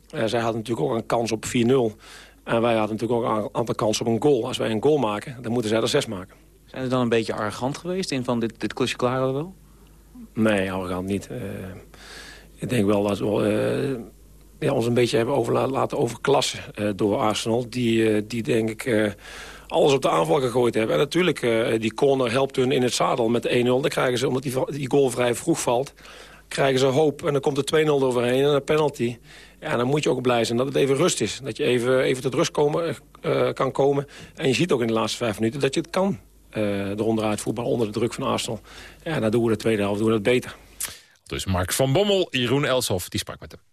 eh, zij hadden natuurlijk ook een kans op 4-0. En wij hadden natuurlijk ook een aantal kansen op een goal. Als wij een goal maken, dan moeten zij er zes maken. Zijn ze dan een beetje arrogant geweest in van dit, dit klusje klaren we wel? Nee, arrogant niet. Eh, ik denk wel dat eh, ja, ons een beetje hebben over, laten overklassen eh, door Arsenal. Die, eh, die denk ik eh, alles op de aanval gegooid hebben. En natuurlijk, die corner helpt hun in het zadel met 1-0. Dan krijgen ze, omdat die, die goal vrij vroeg valt, krijgen ze hoop. En dan komt er 2-0 overheen en een penalty. Ja, dan moet je ook blij zijn dat het even rust is. Dat je even, even tot rust komen, kan komen. En je ziet ook in de laatste vijf minuten dat je het kan. eh eronder voetbal onder de druk van Arsenal. Ja, dan doen we de tweede helft doen we dat beter. Dus Mark van Bommel, Jeroen Elshoff, die sprak met hem.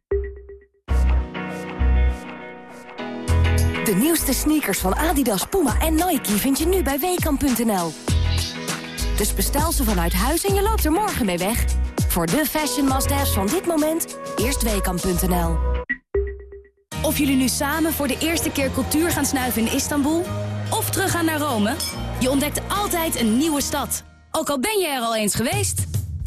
De nieuwste sneakers van Adidas, Puma en Nike vind je nu bij Weekamp.nl. Dus bestel ze vanuit huis en je loopt er morgen mee weg. Voor de fashion must-haves van dit moment, eerst Weekamp.nl. Of jullie nu samen voor de eerste keer cultuur gaan snuiven in Istanbul... of teruggaan naar Rome, je ontdekt altijd een nieuwe stad. ook al ben je er al eens geweest.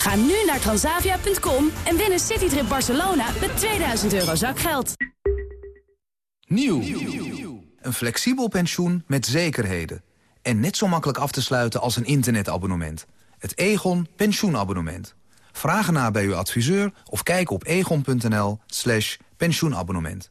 Ga nu naar transavia.com en win een citytrip Barcelona met 2000 euro zakgeld. Nieuw. Een flexibel pensioen met zekerheden. En net zo makkelijk af te sluiten als een internetabonnement. Het Egon pensioenabonnement. Vraag ernaar bij uw adviseur of kijk op egon.nl slash pensioenabonnement.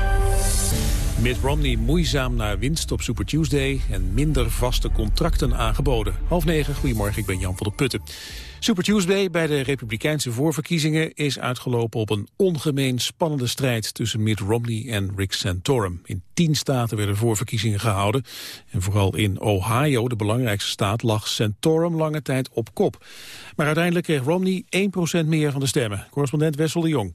Mitt Romney moeizaam naar winst op Super Tuesday en minder vaste contracten aangeboden. Half negen, goedemorgen, ik ben Jan van der Putten. Super Tuesday bij de Republikeinse voorverkiezingen is uitgelopen op een ongemeen spannende strijd tussen Mitt Romney en Rick Santorum. In tien staten werden voorverkiezingen gehouden en vooral in Ohio, de belangrijkste staat, lag Santorum lange tijd op kop. Maar uiteindelijk kreeg Romney 1% meer van de stemmen. Correspondent Wessel de Jong.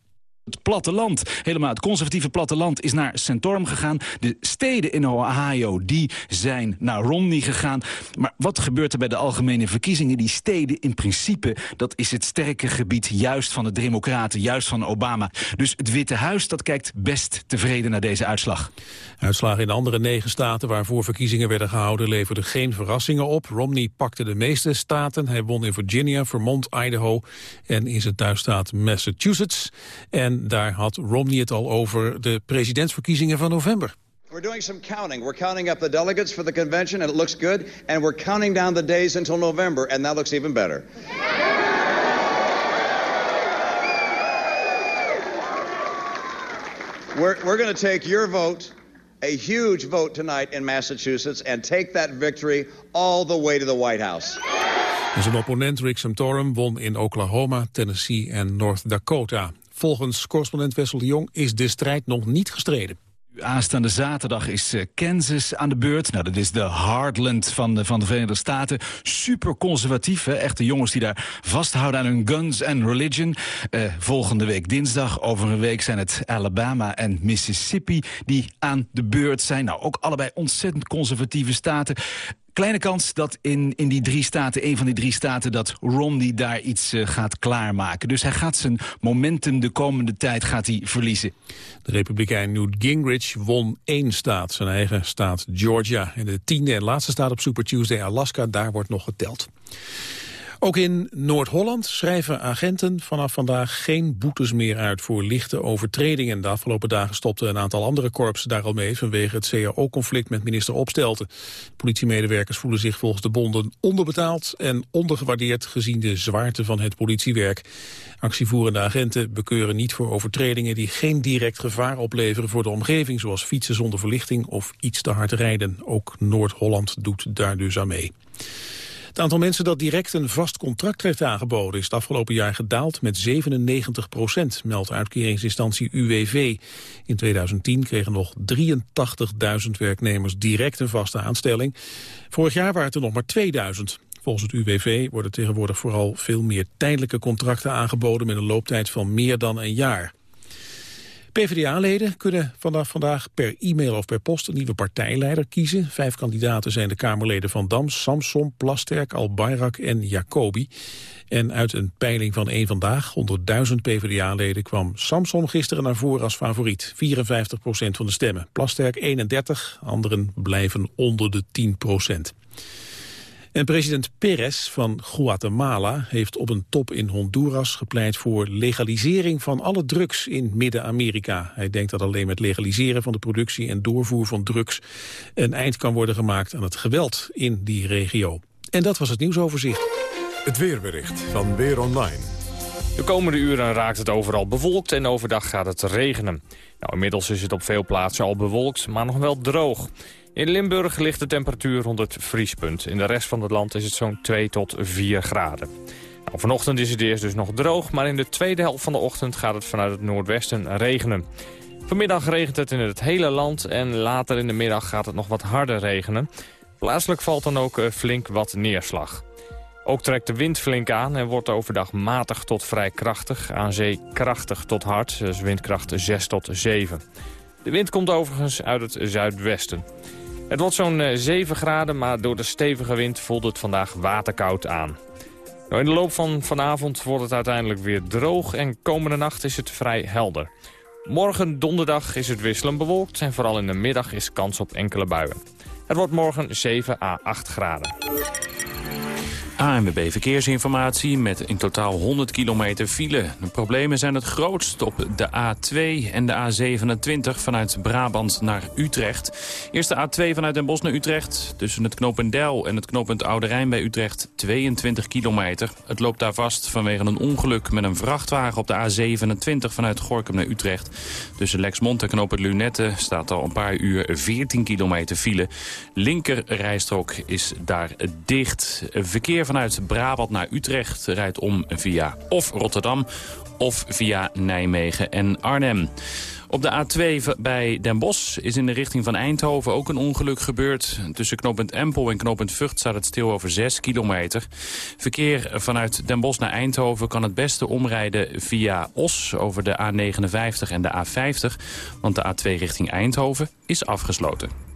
Het platteland, helemaal het conservatieve platteland, is naar Santorum gegaan. De steden in Ohio, die zijn naar Romney gegaan. Maar wat gebeurt er bij de algemene verkiezingen? Die steden, in principe, dat is het sterke gebied juist van de democraten, juist van Obama. Dus het Witte Huis, dat kijkt best tevreden naar deze uitslag. Uitslagen in de andere negen staten waarvoor verkiezingen werden gehouden leverden geen verrassingen op. Romney pakte de meeste staten. Hij won in Virginia, Vermont, Idaho en in zijn thuisstaat Massachusetts. En daar had Romney het al over de presidentsverkiezingen van november. We're doing some counting. We're counting up the delegates for the convention, and it looks good. And we're counting down the days until November, and that looks even better. We're, we're going to take your vote, a huge vote tonight in Massachusetts, and take that victory all the way to the White House. zijn opponent Rick Santorum won in Oklahoma, Tennessee en North Dakota. Volgens correspondent Wessel de Jong is de strijd nog niet gestreden. Aanstaande zaterdag is eh, Kansas aan de beurt. Nou, dat is de heartland van de, van de Verenigde Staten. Super conservatief, echte jongens die daar vasthouden aan hun guns en religion. Uh, volgende week dinsdag, over een week zijn het Alabama en Mississippi... die aan de beurt zijn. Nou, ook allebei ontzettend conservatieve staten. Kleine kans dat in, in die drie staten, een van die drie staten... dat Romney daar iets uh, gaat klaarmaken. Dus hij gaat zijn momentum de komende tijd gaat hij verliezen. De republikein Newt Gingrich won één staat, zijn eigen staat Georgia. En de tiende en laatste staat op Super Tuesday, Alaska, daar wordt nog geteld. Ook in Noord-Holland schrijven agenten vanaf vandaag geen boetes meer uit voor lichte overtredingen. De afgelopen dagen stopten een aantal andere korpsen daar al mee vanwege het CAO-conflict met minister Opstelten. Politiemedewerkers voelen zich volgens de bonden onderbetaald en ondergewaardeerd gezien de zwaarte van het politiewerk. Actievoerende agenten bekeuren niet voor overtredingen die geen direct gevaar opleveren voor de omgeving, zoals fietsen zonder verlichting of iets te hard rijden. Ook Noord-Holland doet daar dus aan mee. Het aantal mensen dat direct een vast contract heeft aangeboden... is het afgelopen jaar gedaald met 97 procent, meldt uitkeringsinstantie UWV. In 2010 kregen nog 83.000 werknemers direct een vaste aanstelling. Vorig jaar waren het er nog maar 2000. Volgens het UWV worden tegenwoordig vooral veel meer tijdelijke contracten aangeboden... met een looptijd van meer dan een jaar. PvdA-leden kunnen vanaf vandaag per e-mail of per post een nieuwe partijleider kiezen. Vijf kandidaten zijn de Kamerleden Van Dam, Samson, Plasterk, Albayrak en Jacobi. En uit een peiling van één Vandaag, onder duizend PvdA-leden, kwam Samson gisteren naar voren als favoriet. 54 procent van de stemmen. Plasterk 31, anderen blijven onder de 10 procent. En president Perez van Guatemala heeft op een top in Honduras gepleit voor legalisering van alle drugs in Midden-Amerika. Hij denkt dat alleen met legaliseren van de productie en doorvoer van drugs een eind kan worden gemaakt aan het geweld in die regio. En dat was het nieuwsoverzicht. Het weerbericht van Weer Online. De komende uren raakt het overal bewolkt en overdag gaat het regenen. Nou, inmiddels is het op veel plaatsen al bewolkt, maar nog wel droog. In Limburg ligt de temperatuur rond het vriespunt. In de rest van het land is het zo'n 2 tot 4 graden. Vanochtend is het eerst dus nog droog, maar in de tweede helft van de ochtend gaat het vanuit het noordwesten regenen. Vanmiddag regent het in het hele land en later in de middag gaat het nog wat harder regenen. Plaatselijk valt dan ook eh, flink wat neerslag. Ook trekt de wind flink aan en wordt overdag matig tot vrij krachtig. Aan zee krachtig tot hard, dus windkracht 6 tot 7. De wind komt overigens uit het zuidwesten. Het wordt zo'n 7 eh, graden, maar door de stevige wind voelt het vandaag waterkoud aan. Nou, in de loop van vanavond wordt het uiteindelijk weer droog en komende nacht is het vrij helder. Morgen donderdag is het wisselend bewolkt en vooral in de middag is kans op enkele buien. Het wordt morgen 7 à 8 graden. ANWB Verkeersinformatie met in totaal 100 kilometer file. De problemen zijn het grootst op de A2 en de A27 vanuit Brabant naar Utrecht. Eerst de A2 vanuit Den Bosch naar Utrecht. Tussen het knooppunt Del en het knooppunt Oude Rijn bij Utrecht 22 kilometer. Het loopt daar vast vanwege een ongeluk met een vrachtwagen op de A27 vanuit Gorkum naar Utrecht. Tussen Lexmond en knooppunt Lunette staat al een paar uur 14 kilometer file. Linker rijstrook is daar dicht. Verkeer vanuit Brabant naar Utrecht rijdt om via of Rotterdam of via Nijmegen en Arnhem. Op de A2 bij Den Bosch is in de richting van Eindhoven ook een ongeluk gebeurd. Tussen knooppunt Empel en knooppunt Vught staat het stil over 6 kilometer. Verkeer vanuit Den Bosch naar Eindhoven kan het beste omrijden via Os over de A59 en de A50. Want de A2 richting Eindhoven is afgesloten.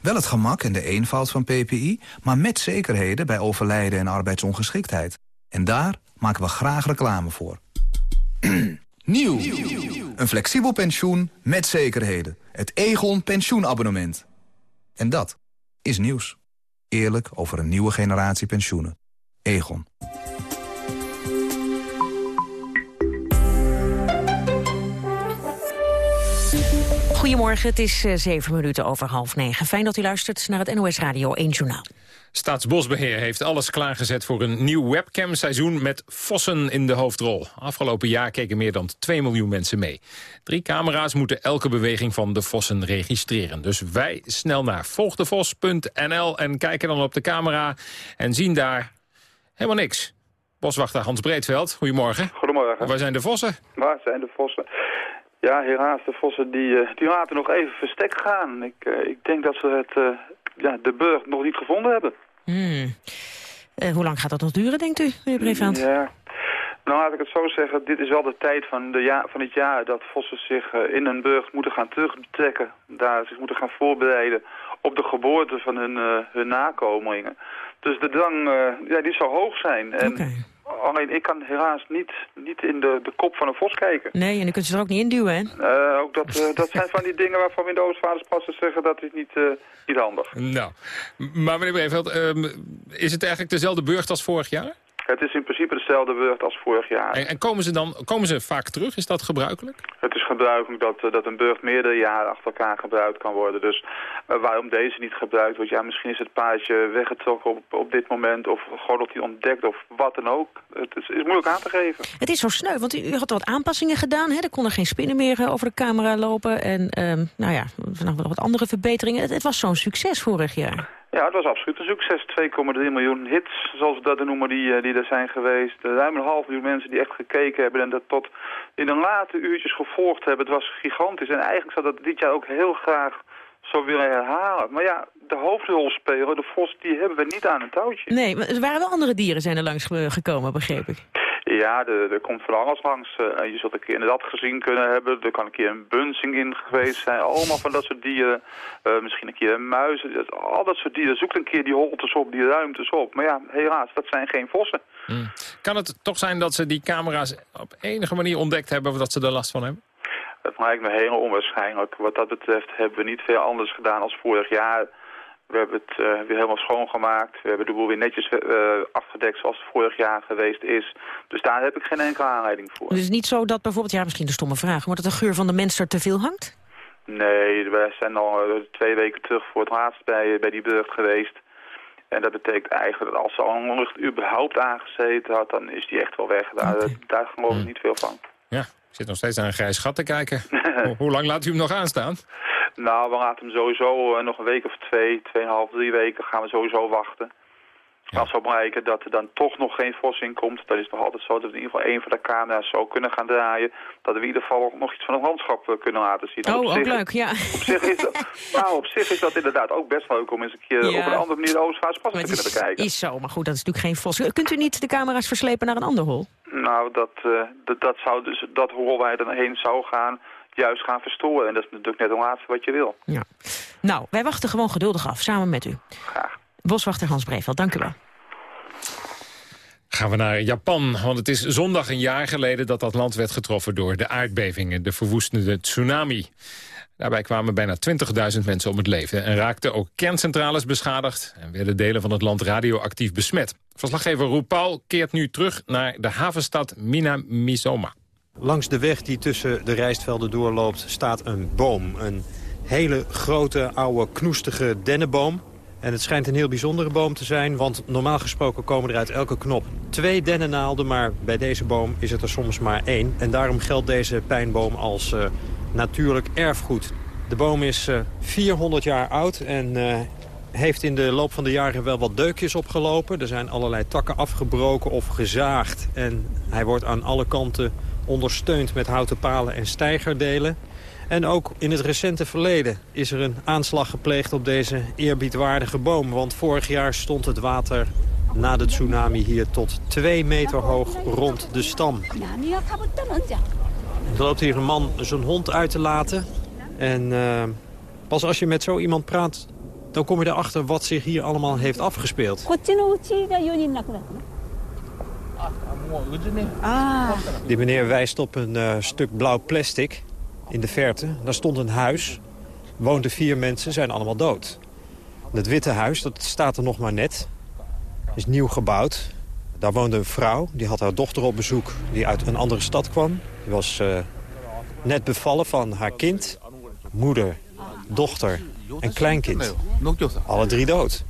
wel het gemak en de eenvoud van PPI, maar met zekerheden bij overlijden en arbeidsongeschiktheid. En daar maken we graag reclame voor. Nieuw. Een flexibel pensioen met zekerheden. Het Egon pensioenabonnement. En dat is nieuws. Eerlijk over een nieuwe generatie pensioenen. Egon. Goedemorgen, het is uh, zeven minuten over half negen. Fijn dat u luistert naar het NOS Radio 1 Journaal. Staatsbosbeheer heeft alles klaargezet voor een nieuw webcam-seizoen met vossen in de hoofdrol. Afgelopen jaar keken meer dan 2 miljoen mensen mee. Drie camera's moeten elke beweging van de vossen registreren. Dus wij snel naar volgdevos.nl en kijken dan op de camera en zien daar helemaal niks. Boswachter Hans Breedveld, goedemorgen. Goedemorgen. Waar zijn de vossen? Waar zijn de vossen? Ja, helaas, de vossen die, eh, die laten nog even verstek gaan. Ik, eh, ik denk dat ze het, uh, ja, de burg nog niet gevonden hebben. Hmm. hoe lang gaat dat nog duren, denkt u, meneer Brevant? Ja, nou laat ik het zo zeggen. Dit is wel de tijd van, de ja, van het jaar dat vossen zich in een burg moeten gaan terugtrekken. Daar zich moeten gaan voorbereiden op de geboorte van hun, hun nakomelingen. Dus de drang, ja, die zal hoog zijn. En Alleen ik kan helaas niet, niet in de, de kop van een vos kijken. Nee, en dan kunt ze er ook niet in duwen, hè? Uh, ook dat, uh, dat zijn van die dingen waarvan we in de Oostvaardersplassen zeggen dat is niet, uh, niet handig. Nou, maar meneer Breveld, um, is het eigenlijk dezelfde burcht als vorig jaar? Het is in principe dezelfde burcht als vorig jaar. En, en, komen ze dan komen ze vaak terug? Is dat gebruikelijk? Het is gebruikelijk dat, uh, dat een burcht meerdere jaren achter elkaar gebruikt kan worden. Dus uh, waarom deze niet gebruikt wordt, ja, misschien is het paardje weggetrokken op, op dit moment... of gewoon dat hij ontdekt of wat dan ook. Het is, is, moeilijk aan te geven. Het is zo sneu, want u, u had wat aanpassingen gedaan. Hè? Er konden geen spinnen meer uh, over de camera lopen. En nou ja, nog wel wat andere verbeteringen. Het, het was zo'n succes vorig jaar. Ja, het was absoluut een succes. 2,3 miljoen hits, zoals we dat noemen, die, die er zijn geweest. Ruim een half miljoen mensen die echt gekeken hebben en dat tot in de late uurtjes gevolgd hebben. Het was gigantisch en eigenlijk zou dat dit jaar ook heel graag zo willen herhalen. Maar ja, de hoofdrolspeler, de vos, die hebben we niet aan een touwtje. Nee, maar er waren wel andere dieren zijn er langs gekomen, begreep ik. Ja, er, er komt van alles langs. Uh, je zult een keer inderdaad gezien kunnen hebben. Er kan een keer een bunsing in geweest zijn. Allemaal van dat soort dieren. Uh, misschien een keer een muizen. Al dat soort dieren. Zoek een keer die holtes op, die ruimtes op. Maar ja, helaas, dat zijn geen vossen. Hmm. Kan het toch zijn dat ze die camera's op enige manier ontdekt hebben... of dat ze er last van hebben? Dat lijkt me heel onwaarschijnlijk. Wat dat betreft hebben we niet veel anders gedaan als vorig jaar... We hebben het uh, weer helemaal schoongemaakt. We hebben de boel weer netjes uh, afgedekt zoals het vorig jaar geweest is. Dus daar heb ik geen enkele aanleiding voor. Dus niet zo dat bijvoorbeeld, ja misschien de stomme vraag... maar dat de geur van de mens er te veel hangt? Nee, wij zijn al uh, twee weken terug voor het laatst bij, bij die burcht geweest. En dat betekent eigenlijk dat als ze al lucht überhaupt aangezeten had... dan is die echt wel weg. Daar, okay. daar geloof ik niet veel van. Ja, ik zit nog steeds naar een grijs gat te kijken. Hoe lang laat u hem nog aanstaan? Nou, we laten hem sowieso uh, nog een week of twee, tweeënhalf, drie weken gaan we sowieso wachten. Ja. Als zou blijken dat er dan toch nog geen vos in komt, dan is het nog altijd zo dat we in ieder geval één van de camera's zo kunnen gaan draaien, dat we in ieder geval nog iets van het landschap uh, kunnen laten zien. Oh, ook leuk, ja. Op zich, is dat, nou, op zich is dat inderdaad ook best leuk om eens een keer ja. op een andere manier de Oostvaarderspas te kunnen bekijken. is zo, maar goed, dat is natuurlijk geen vos. Kunt u niet de camera's verslepen naar een ander hol? Nou, dat, uh, dat, dat, zou dus, dat hol waar je dan heen zou gaan, juist gaan verstoren. En dat is natuurlijk net het laatste wat je wil. Ja. Nou, wij wachten gewoon geduldig af, samen met u. Graag. Boswachter Hans Brevel, dank u wel. Gaan we naar Japan, want het is zondag een jaar geleden dat dat land werd getroffen door de aardbevingen, de verwoestende tsunami. Daarbij kwamen bijna 20.000 mensen om het leven en raakten ook kerncentrales beschadigd en werden delen van het land radioactief besmet. Verslaggever Roep Paul keert nu terug naar de havenstad Minamisoma. Langs de weg die tussen de rijstvelden doorloopt staat een boom. Een hele grote, oude, knoestige dennenboom. En het schijnt een heel bijzondere boom te zijn, want normaal gesproken komen er uit elke knop twee dennennaalden, maar bij deze boom is het er soms maar één. En daarom geldt deze pijnboom als uh, natuurlijk erfgoed. De boom is uh, 400 jaar oud en uh, heeft in de loop van de jaren wel wat deukjes opgelopen. Er zijn allerlei takken afgebroken of gezaagd en hij wordt aan alle kanten ondersteund met houten palen en stijgerdelen. En ook in het recente verleden is er een aanslag gepleegd op deze eerbiedwaardige boom. Want vorig jaar stond het water na de tsunami hier tot twee meter hoog rond de stam. Er loopt hier een man zijn hond uit te laten. En uh, pas als je met zo iemand praat, dan kom je erachter wat zich hier allemaal heeft afgespeeld. Ah. Die meneer wijst op een uh, stuk blauw plastic in de verte. Daar stond een huis. Woonden vier mensen, zijn allemaal dood. Het witte huis, dat staat er nog maar net. Is nieuw gebouwd. Daar woonde een vrouw, die had haar dochter op bezoek... die uit een andere stad kwam. Die was uh, net bevallen van haar kind. Moeder, dochter en kleinkind. Alle drie dood.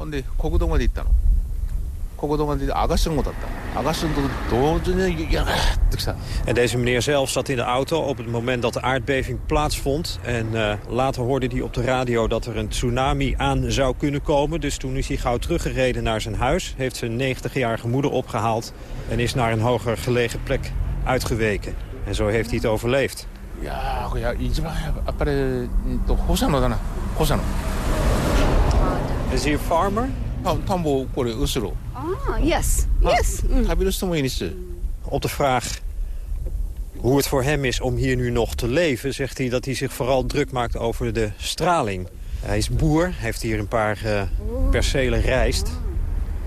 En deze meneer zelf zat in de auto op het moment dat de aardbeving plaatsvond. En uh, later hoorde hij op de radio dat er een tsunami aan zou kunnen komen. Dus toen is hij gauw teruggereden naar zijn huis. Heeft zijn 90-jarige moeder opgehaald. En is naar een hoger gelegen plek uitgeweken. En zo heeft hij het overleefd. Ja, ja, Is hij een farmer? 田んぼこれ後ろ Ah, yes. Yes. Op de vraag hoe het voor hem is om hier nu nog te leven... zegt hij dat hij zich vooral druk maakt over de straling. Hij is boer, heeft hier een paar uh, percelen rijst.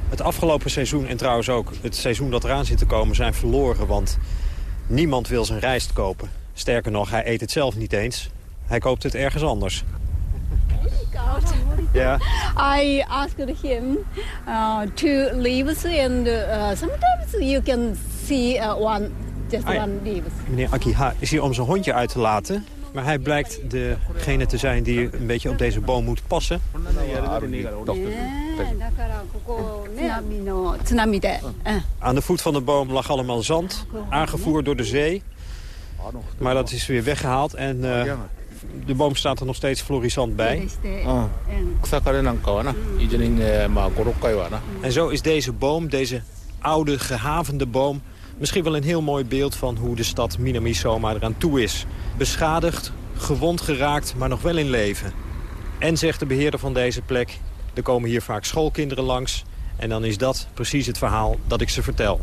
Het afgelopen seizoen en trouwens ook het seizoen dat eraan zit te komen... zijn verloren, want niemand wil zijn rijst kopen. Sterker nog, hij eet het zelf niet eens. Hij koopt het ergens anders yeah. I asked him uh, two leaves and uh, sometimes you can see uh, one, just ah, one. Meneer Akiha is hier om zijn hondje uit te laten. Maar hij blijkt degene te zijn die een beetje op deze boom moet passen. Aan de voet van de boom lag allemaal zand, aangevoerd door de zee. Maar dat is weer weggehaald en eh, de boom staat er nog steeds florissant bij. Mm. En zo is deze boom, deze oude gehavende boom... misschien wel een heel mooi beeld van hoe de stad Minamisoma eraan toe is. Beschadigd, gewond geraakt, maar nog wel in leven. En zegt de beheerder van deze plek... er komen hier vaak schoolkinderen langs... en dan is dat precies het verhaal dat ik ze vertel.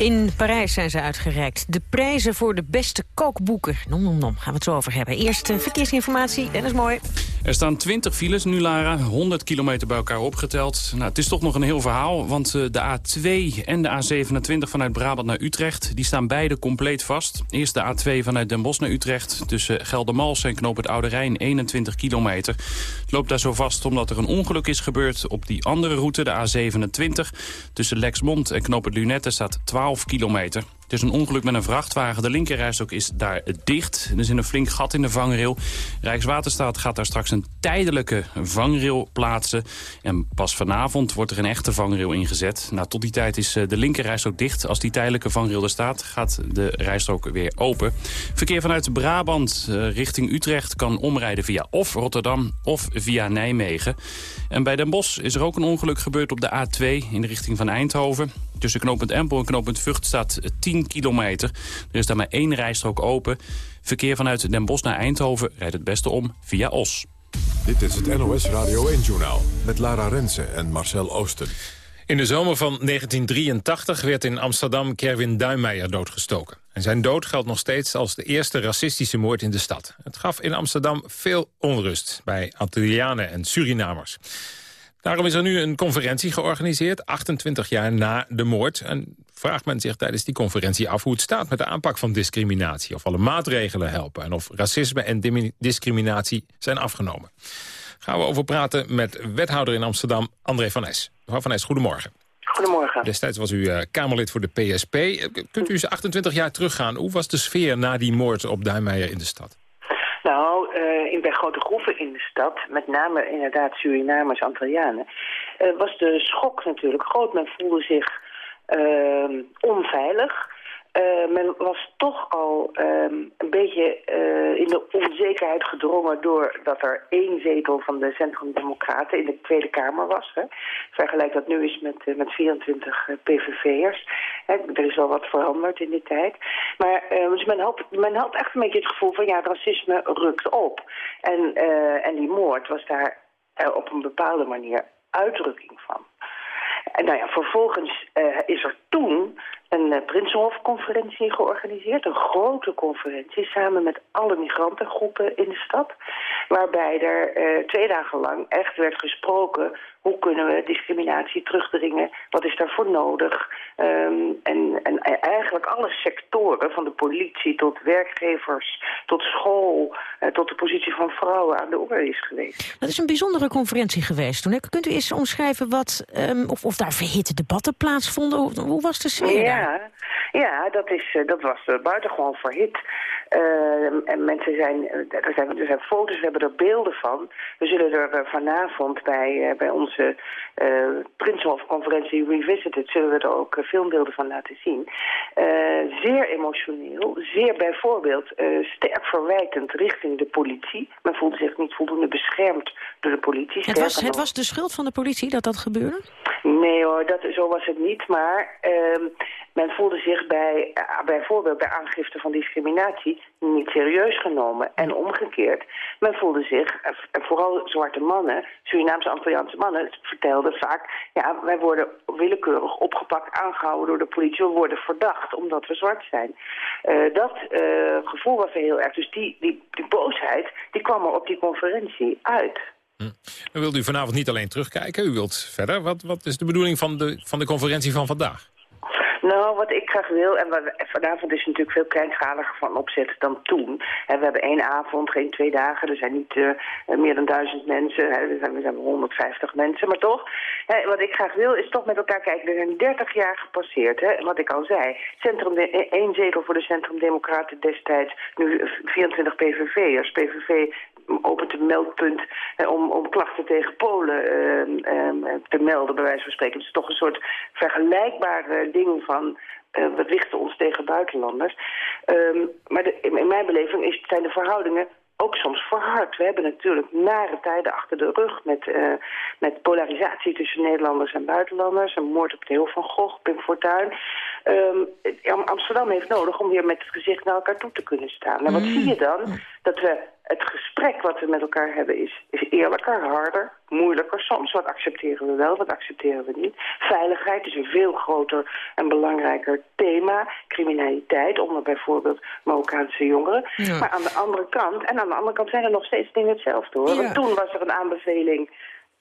In Parijs zijn ze uitgereikt. De prijzen voor de beste kookboeken. Nom, nom, nom. Gaan we het zo over hebben. Eerst eh, verkeersinformatie. Dennis Mooi. Er staan 20 files nu, Lara. 100 kilometer bij elkaar opgeteld. Nou, het is toch nog een heel verhaal, want eh, de A2 en de A27 vanuit Brabant naar Utrecht... die staan beide compleet vast. Eerst de A2 vanuit Den Bosch naar Utrecht... tussen Geldermals en Knoop het Oude Rijn, 21 kilometer. Het loopt daar zo vast omdat er een ongeluk is gebeurd... op die andere route, de A27. Tussen Lexmond en Knoop het Lunette staat 12 kilometer. Het is een ongeluk met een vrachtwagen. De linkerrijstok is daar dicht. Er is een flink gat in de vangrail. Rijkswaterstaat gaat daar straks een tijdelijke vangrail plaatsen. En pas vanavond wordt er een echte vangrail ingezet. Nou, tot die tijd is eh, de linkerrijstok dicht. Als die tijdelijke vangrail er staat, gaat de rijstrook weer open. Verkeer vanuit Brabant eh, richting Utrecht kan omrijden via of Rotterdam of via Nijmegen. En bij Den Bosch is er ook een ongeluk gebeurd op de A2 in de richting van Eindhoven. Tussen knooppunt Empel en knooppunt Vught staat 10 kilometer. Er is daar maar één rijstrook open. Verkeer vanuit Den Bosch naar Eindhoven rijdt het beste om via Os. Dit is het NOS Radio 1-journaal met Lara Rensen en Marcel Oosten. In de zomer van 1983 werd in Amsterdam Kerwin Duinmeijer doodgestoken. En zijn dood geldt nog steeds als de eerste racistische moord in de stad. Het gaf in Amsterdam veel onrust bij Antillianen en Surinamers. Daarom is er nu een conferentie georganiseerd, 28 jaar na de moord. En vraagt men zich tijdens die conferentie af hoe het staat met de aanpak van discriminatie. Of alle maatregelen helpen en of racisme en discriminatie zijn afgenomen. Gaan we over praten met wethouder in Amsterdam, André van Es. Mevrouw van Es, goedemorgen. Goedemorgen. Destijds was u eh, Kamerlid voor de PSP. Kunt u eens 28 jaar teruggaan? Hoe was de sfeer na die moord op Duinmeijer in de stad? Nou, eh, in, bij grote groepen in de stad, met name inderdaad Surinamers, Antillianen, eh, was de schok natuurlijk groot. Men voelde zich onveilig. Eh, men was toch al ehm, een beetje eh, in de onzekerheid gedrongen doordat er één zetel van de Centrum Democraten in de Tweede Kamer was. Hè. Vergelijk dat nu eens met, eh, met 24 eh, PVV'ers. Er is wel wat veranderd in die tijd. Maar dus men, had, men had echt een beetje het gevoel van ja, racisme rukt op. En, en die moord was daar op een bepaalde manier uitdrukking van. En nou ja, vervolgens eh, is er toen een uh, Prinsenhof-conferentie georganiseerd. Een grote conferentie samen met alle migrantengroepen in de stad. Waarbij er eh, twee dagen lang echt werd gesproken... hoe kunnen we discriminatie terugdringen, wat is daarvoor nodig... Ehm, en, en eigenlijk alle sectoren, van de politie tot werkgevers, tot school... eh, tot de positie van vrouwen aan de orde is geweest. Dat is een bijzondere conferentie geweest toen. hè? Kunt u eens omschrijven wat, ehm, of, of daar verhitte debatten plaatsvonden? Hoe, hoe was de sfeer? Ja, ja dat, is, eh, dat was uh, buitengewoon verhit. Uh, en mensen zijn, er zijn, er zijn foto's, we hebben er beelden van. We zullen er vanavond bij, bij onze Prinsenhof-conferentie Revisited... zullen we er ook filmbeelden van laten zien. zeer emotioneel, zeer bijvoorbeeld sterk verwijtend richting de politie. Men voelde zich niet voldoende beschermd door de politie. Het was, het was de schuld van de politie dat dat gebeurde? Nee hoor, dat, zo was het niet. Maar uh, men voelde zich bij, uh, bijvoorbeeld bij aangifte van discriminatie niet serieus genomen. En omgekeerd, men voelde zich, en uh, vooral zwarte mannen, Surinaamse Antilliaanse mannen, vertelden vaak, ja, wij worden willekeurig opgepakt, aangehouden door de politie, we worden verdacht omdat we zwart zijn. Uh, dat gevoel was er heel erg. Dus die, die, die boosheid, die kwam er op die conferentie uit. Hm. Dan wilt u vanavond niet alleen terugkijken, u wilt verder. Wat, wat is de bedoeling van de, van de conferentie van vandaag? Nou, wat ik graag wil, en vanavond is natuurlijk veel kleinschaliger van opzet dan toen. We hebben één avond, geen twee dagen, er zijn niet uh, meer dan duizend mensen, zijn, we zijn 150 mensen, maar toch. Wat ik graag wil is toch met elkaar kijken, er zijn 30 jaar gepasseerd, wat ik al zei. Centrum één zetel voor de Centrum Democraten destijds, nu 24 PVV'ers. PVV opent een meldpunt eh, om, om klachten tegen Polen eh, eh, te melden, bij wijze van spreken. Het is toch een soort vergelijkbare ding van... Uh, wat richten ons tegen buitenlanders. Um, maar de, in, mijn beleving is, zijn de verhoudingen ook soms verhard. We hebben natuurlijk nare tijden achter de rug met, uh, met polarisatie tussen Nederlanders en buitenlanders. Een moord op Theo van Gogh, Pim Fortuyn. Um, Amsterdam heeft nodig om weer met het gezicht naar elkaar toe te kunnen staan. En wat zie je dan? Dat we het gesprek wat we met elkaar hebben is, is eerlijker, harder, moeilijker soms. Wat accepteren we wel, wat accepteren we niet. Veiligheid is een veel groter en belangrijker thema. Criminaliteit onder bijvoorbeeld Marokkaanse jongeren. Maar aan de andere kant, en aan de andere kant zijn er nog steeds dingen hetzelfde hoor. Want toen was er een aanbeveling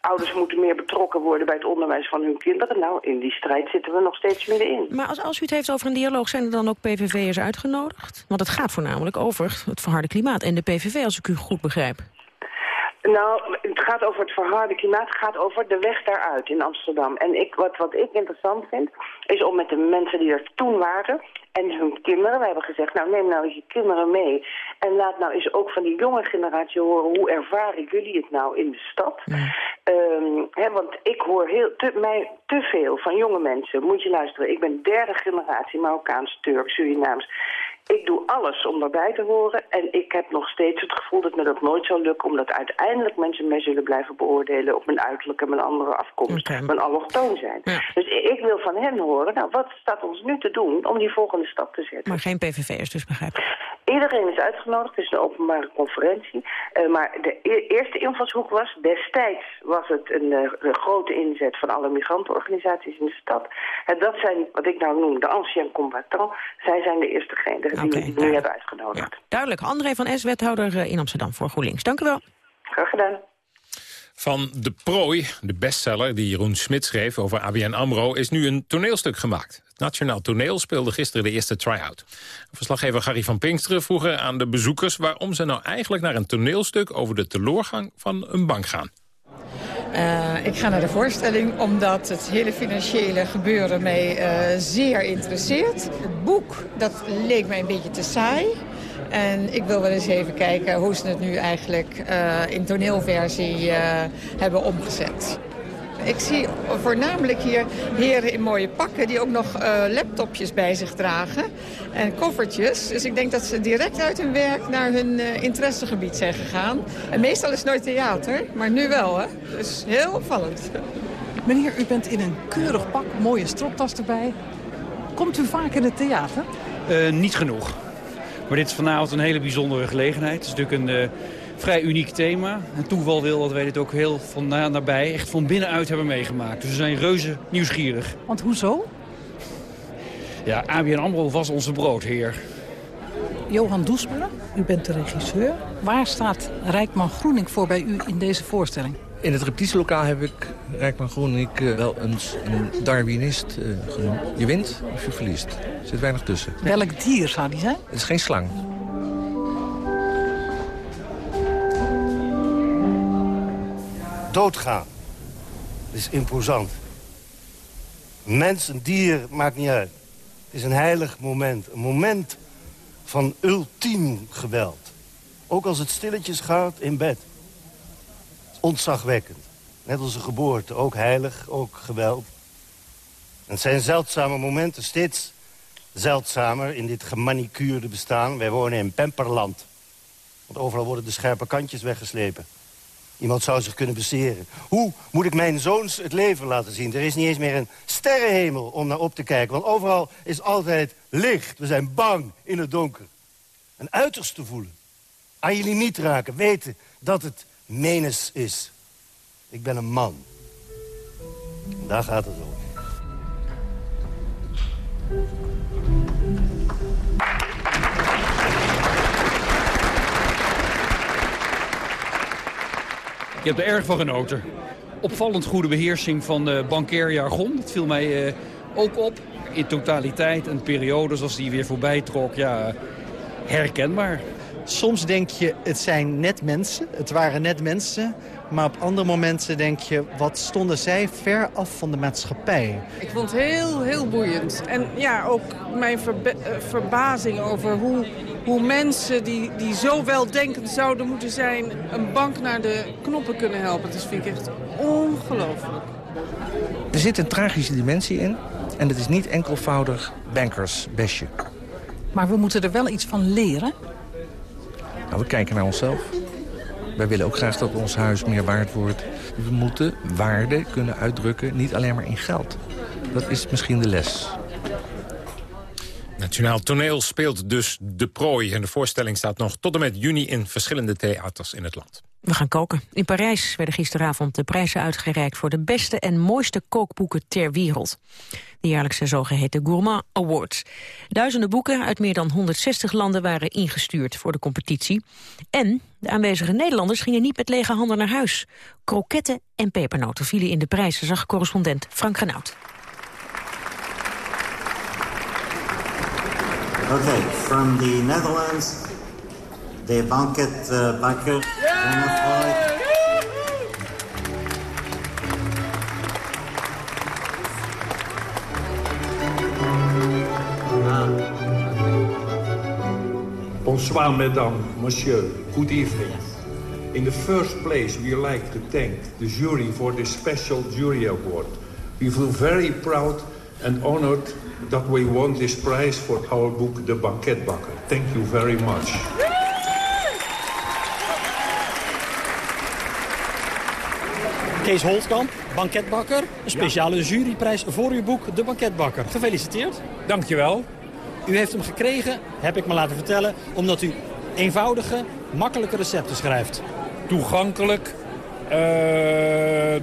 ouders moeten meer betrokken worden bij het onderwijs van hun kinderen. Nou, in die strijd zitten we nog steeds middenin. Maar als, als u het heeft over een dialoog, zijn er dan ook PVV'ers uitgenodigd? Want het gaat voornamelijk over het verharde klimaat en de PVV, als ik u goed begrijp. Nou, het gaat over het verharde klimaat, het gaat over de weg daaruit in Amsterdam. En ik, wat, wat ik interessant vind, is om met de mensen die er toen waren en hun kinderen, we hebben gezegd, nou neem nou eens je kinderen mee. En laat nou eens ook van die jonge generatie horen, hoe ervaren jullie het nou in de stad? Um, want ik hoor heel, te, mij, te veel van jonge mensen, moet je luisteren, ik ben derde generatie Marokkaans, Turks, Surinaams ik doe alles om daarbij te horen. En ik heb nog steeds het gevoel dat me dat nooit zal lukken... omdat uiteindelijk mensen mij zullen blijven beoordelen... op mijn uiterlijk en mijn andere afkomst. Okay. Mijn allochtoon zijn. Dus ik wil van hen horen... nou, wat staat ons nu te doen om die volgende stap te zetten? Maar geen PVV'ers dus, begrijp ik? Iedereen is uitgenodigd, het is een openbare conferentie. Uh, maar de e eerste invalshoek was, destijds was het een, uh, een, grote inzet van alle migrantenorganisaties in de stad. En dat zijn, wat ik nou noem, de anciens combattants. Zij zijn de die okay, we nu hebben uitgenodigd. Ja, duidelijk. André van S, wethouder eh, in Amsterdam voor GroenLinks. Dank u wel. Graag gedaan. Van De Prooi, de bestseller die Jeroen Smit schreef over ABN AMRO... is nu een toneelstuk gemaakt. Het Nationaal Toneel speelde gisteren de eerste try-out. Verslaggever Gary van Pinksteren vroeg aan de bezoekers... waarom ze nou eigenlijk naar een toneelstuk over de teloorgang van een bank gaan. Uh, ik ga naar de voorstelling omdat het hele financiële gebeuren mij uh, zeer interesseert. Het boek, dat leek mij een beetje te saai. En ik wil wel eens even kijken hoe ze het nu eigenlijk uh, in toneelversie hebben omgezet. Ik zie voornamelijk hier heren in mooie pakken die ook nog uh, laptopjes bij zich dragen en koffertjes. Dus ik denk dat ze direct uit hun werk naar hun uh, interessegebied zijn gegaan. En meestal is het nooit theater, maar nu wel. Hè? Dus heel opvallend. Meneer, u bent in een keurig pak, mooie stroptas erbij. Komt u vaak in het theater? Uh, niet genoeg. Maar dit is vanavond een hele bijzondere gelegenheid. Het is natuurlijk een vrij uniek thema. En toeval wil dat wij dit ook heel van nabij, echt van binnenuit hebben meegemaakt. Dus we zijn reuze nieuwsgierig. Want hoezo? Ja, ABN AMRO was onze broodheer. Johan Doesmer, u bent de regisseur. Waar staat Rijkman Groening voor bij u in deze voorstelling? In het repetitielokaal heb ik Rijkman Groening uh, wel eens een Darwinist uh, genoemd. Je wint of je verliest. Er zit weinig tussen. Welk dier zou die zijn? Het is geen slang. Doodgaan. Dat is imposant. Mens, een dier, maakt niet uit. Het is een heilig moment. Een moment van ultiem geweld. Ook als het stilletjes gaat in bed. Ontzagwekkend. Net als een geboorte. Ook heilig, ook geweld. En het zijn zeldzame momenten, steeds zeldzamer in dit gemanicuurde bestaan. Wij wonen in Pemperland. Want overal worden de scherpe kantjes weggeslepen. Iemand zou zich kunnen beseren. Hoe moet ik mijn zoons het leven laten zien? Er is niet eens meer een sterrenhemel om naar op te kijken. Want overal is altijd licht. We zijn bang in het donker. Een uiterste voelen. Aan jullie niet raken. Weten dat het menes is. Ik ben een man. daar gaat het om. Ik heb er erg van genoten. Opvallend goede beheersing van uh, bankair jargon. Dat viel mij uh, ook op. in totaliteit een periode zoals die weer voorbij trok, ja, herkenbaar. Soms denk je, het zijn net mensen, het waren net mensen... maar op andere momenten denk je, wat stonden zij ver af van de maatschappij. Ik vond het heel, heel boeiend. En ja, ook mijn eh, verbazing over hoe, hoe mensen die, die zo weldenkend zouden moeten zijn... een bank naar de knoppen kunnen helpen. Dat vind ik echt ongelooflijk. Er zit een tragische dimensie in. En het is niet enkelvoudig bankersbesje. Maar we moeten er wel iets van leren. Nou, we kijken naar onszelf. Wij willen ook graag dat ons huis meer waard wordt. We moeten waarde kunnen uitdrukken, niet alleen maar in geld. Dat is misschien de les. Nationaal Toneel speelt dus De Prooi. En de voorstelling staat nog tot en met juni in verschillende theaters in het land. We gaan koken. In Parijs werden gisteravond de prijzen uitgereikt... voor de beste en mooiste kookboeken ter wereld. De jaarlijkse zogeheten Gourmand Awards. Duizenden boeken uit meer dan 160 landen waren ingestuurd voor de competitie. En de aanwezige Nederlanders gingen niet met lege handen naar huis. Kroketten en pepernoten vielen in de prijzen, zag correspondent Frank Renaud. Okay, from the Netherlands, the Banket uh, Bakker. Bonsoir, mesdames, monsieur. Good evening. In the first place, we like to thank the jury for this special jury award. We feel very proud and honored that we won this prize for our book, The Banketbakker. Thank you very much. Kees Holtkamp, banketbakker. Een speciale juryprijs voor uw boek De Banketbakker. Gefeliciteerd. Dankjewel. U heeft hem gekregen, heb ik me laten vertellen, omdat u eenvoudige, makkelijke recepten schrijft. Toegankelijk. Uh,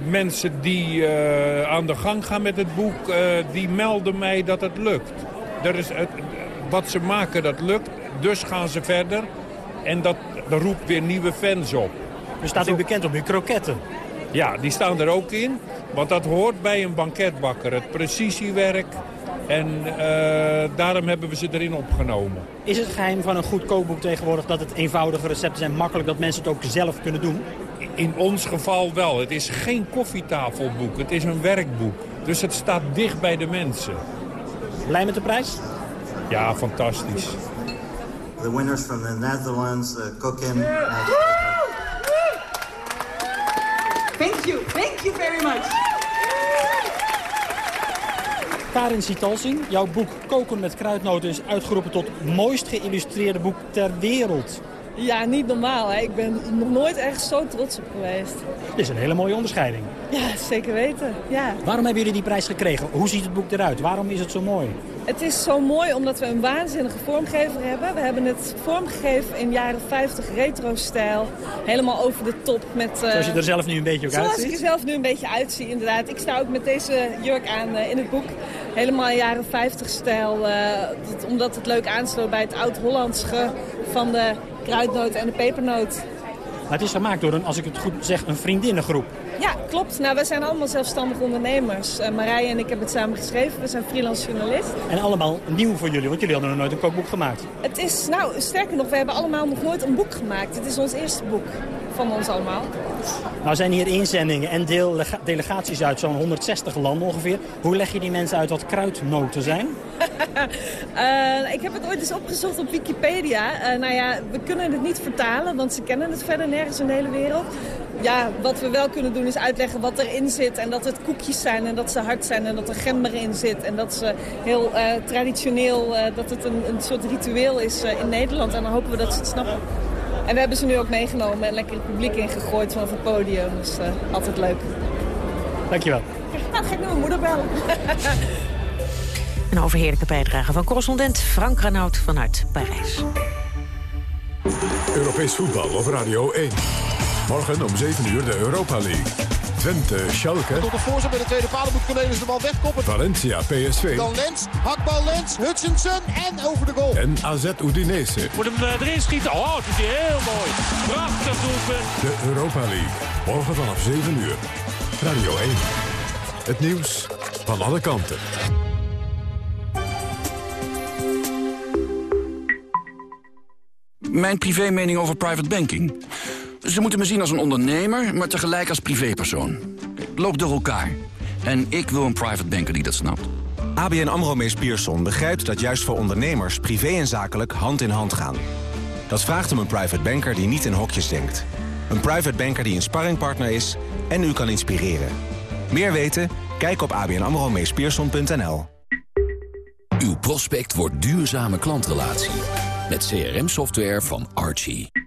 mensen die uh, aan de gang gaan met het boek, uh, die melden mij dat het lukt. Er is het, wat ze maken, dat lukt. Dus gaan ze verder. En dat, dat roept weer nieuwe fans op. Dus staat u bekend op uw kroketten? Ja, die staan er ook in. Want dat hoort bij een banketbakker. Het precisiewerk. En uh, daarom hebben we ze erin opgenomen. Is het geheim van een goed kookboek tegenwoordig dat het eenvoudige recepten zijn, makkelijk dat mensen het ook zelf kunnen doen? In ons geval wel. Het is geen koffietafelboek, het is een werkboek. Dus het staat dicht bij de mensen. Blij met de prijs? Ja, fantastisch. The winners from the Netherlands, uh, Cookin. Thank you, thank you very much. Karin Sitalsing, jouw boek Koken met kruidnoten is uitgeroepen tot mooist geïllustreerde boek ter wereld. Ja, niet normaal. Hè. Ik ben nog nooit echt zo trots op geweest. Dit is een hele mooie onderscheiding. Ja, zeker weten. Ja. Waarom hebben jullie die prijs gekregen? Hoe ziet het boek eruit? Waarom is het zo mooi? Het is zo mooi omdat we een waanzinnige vormgever hebben. We hebben het vormgegeven in jaren 50 retro-stijl. Helemaal over de top. Met, uh, Zoals je er zelf nu een beetje ook zoals uitziet? Zoals ik er zelf nu een beetje uitzie, inderdaad. Ik sta ook met deze jurk aan uh, in het boek. Helemaal jaren 50 stijl. Uh, omdat het leuk aansloot bij het oud-Hollandse van de kruidnoot en de pepernoot. Maar het is gemaakt door een, als ik het goed zeg, een vriendinnengroep. Ja, klopt. Nou, wij zijn allemaal zelfstandige ondernemers. Uh, Marije en ik hebben het samen geschreven. We zijn freelance journalist. En allemaal nieuw voor jullie, want jullie hadden nog nooit een kookboek gemaakt. Het is, nou, sterker nog, we hebben allemaal nog nooit een boek gemaakt. Het is ons eerste boek van ons allemaal. Nou zijn hier inzendingen en deel, delegaties uit zo'n 160 landen ongeveer. Hoe leg je die mensen uit wat kruidnoten zijn? uh, ik heb het ooit eens opgezocht op Wikipedia. Uh, nou ja, we kunnen het niet vertalen, want ze kennen het verder nergens in de hele wereld. Ja, wat we wel kunnen doen is uitleggen wat erin zit. En dat het koekjes zijn en dat ze hard zijn en dat er gember in zit. En dat ze heel uh, traditioneel, dat het een, een soort ritueel is in Nederland. En dan hopen we dat ze het snappen. En we hebben ze nu ook meegenomen en lekker het publiek ingegooid vanaf het podium. Dus uh, altijd leuk. Dankjewel. Nou, ga ik naar mijn moeder bellen. Een overheerlijke bijdrage van correspondent Frank Renaud vanuit Parijs. Europees voetbal op Radio 1. Morgen om 7 uur de Europa League. Twente, Schalke. Tot de voorzet bij de tweede paal moet Cornelis de bal wegkoppen. Valencia, PSV. Dan Lens, hakbal Lens, Hutchinson en over de goal. En AZ Udinese. Moet hem eh, erin schieten. Oh, het is heel mooi. Prachtig doelpunt. De Europa League. Morgen vanaf 7 uur. Radio 1. Het nieuws van alle kanten. Mijn privé mening over private banking. Ze moeten me zien als een ondernemer, maar tegelijk als privépersoon. Loop door elkaar. En ik wil een private banker die dat snapt. ABN AMRO Mees Pierson begrijpt dat juist voor ondernemers... privé en zakelijk hand in hand gaan. Dat vraagt om een private banker die niet in hokjes denkt. Een private banker die een sparringpartner is en u kan inspireren. Meer weten? Kijk op abnamromeespierson.nl. Uw prospect wordt duurzame klantrelatie. Met CRM-software van Archie.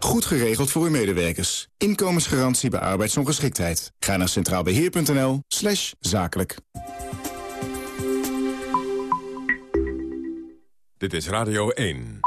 Goed geregeld voor uw medewerkers. Inkomensgarantie bij arbeidsongeschiktheid. Ga naar centraalbeheer.nl slash zakelijk. Dit is Radio 1.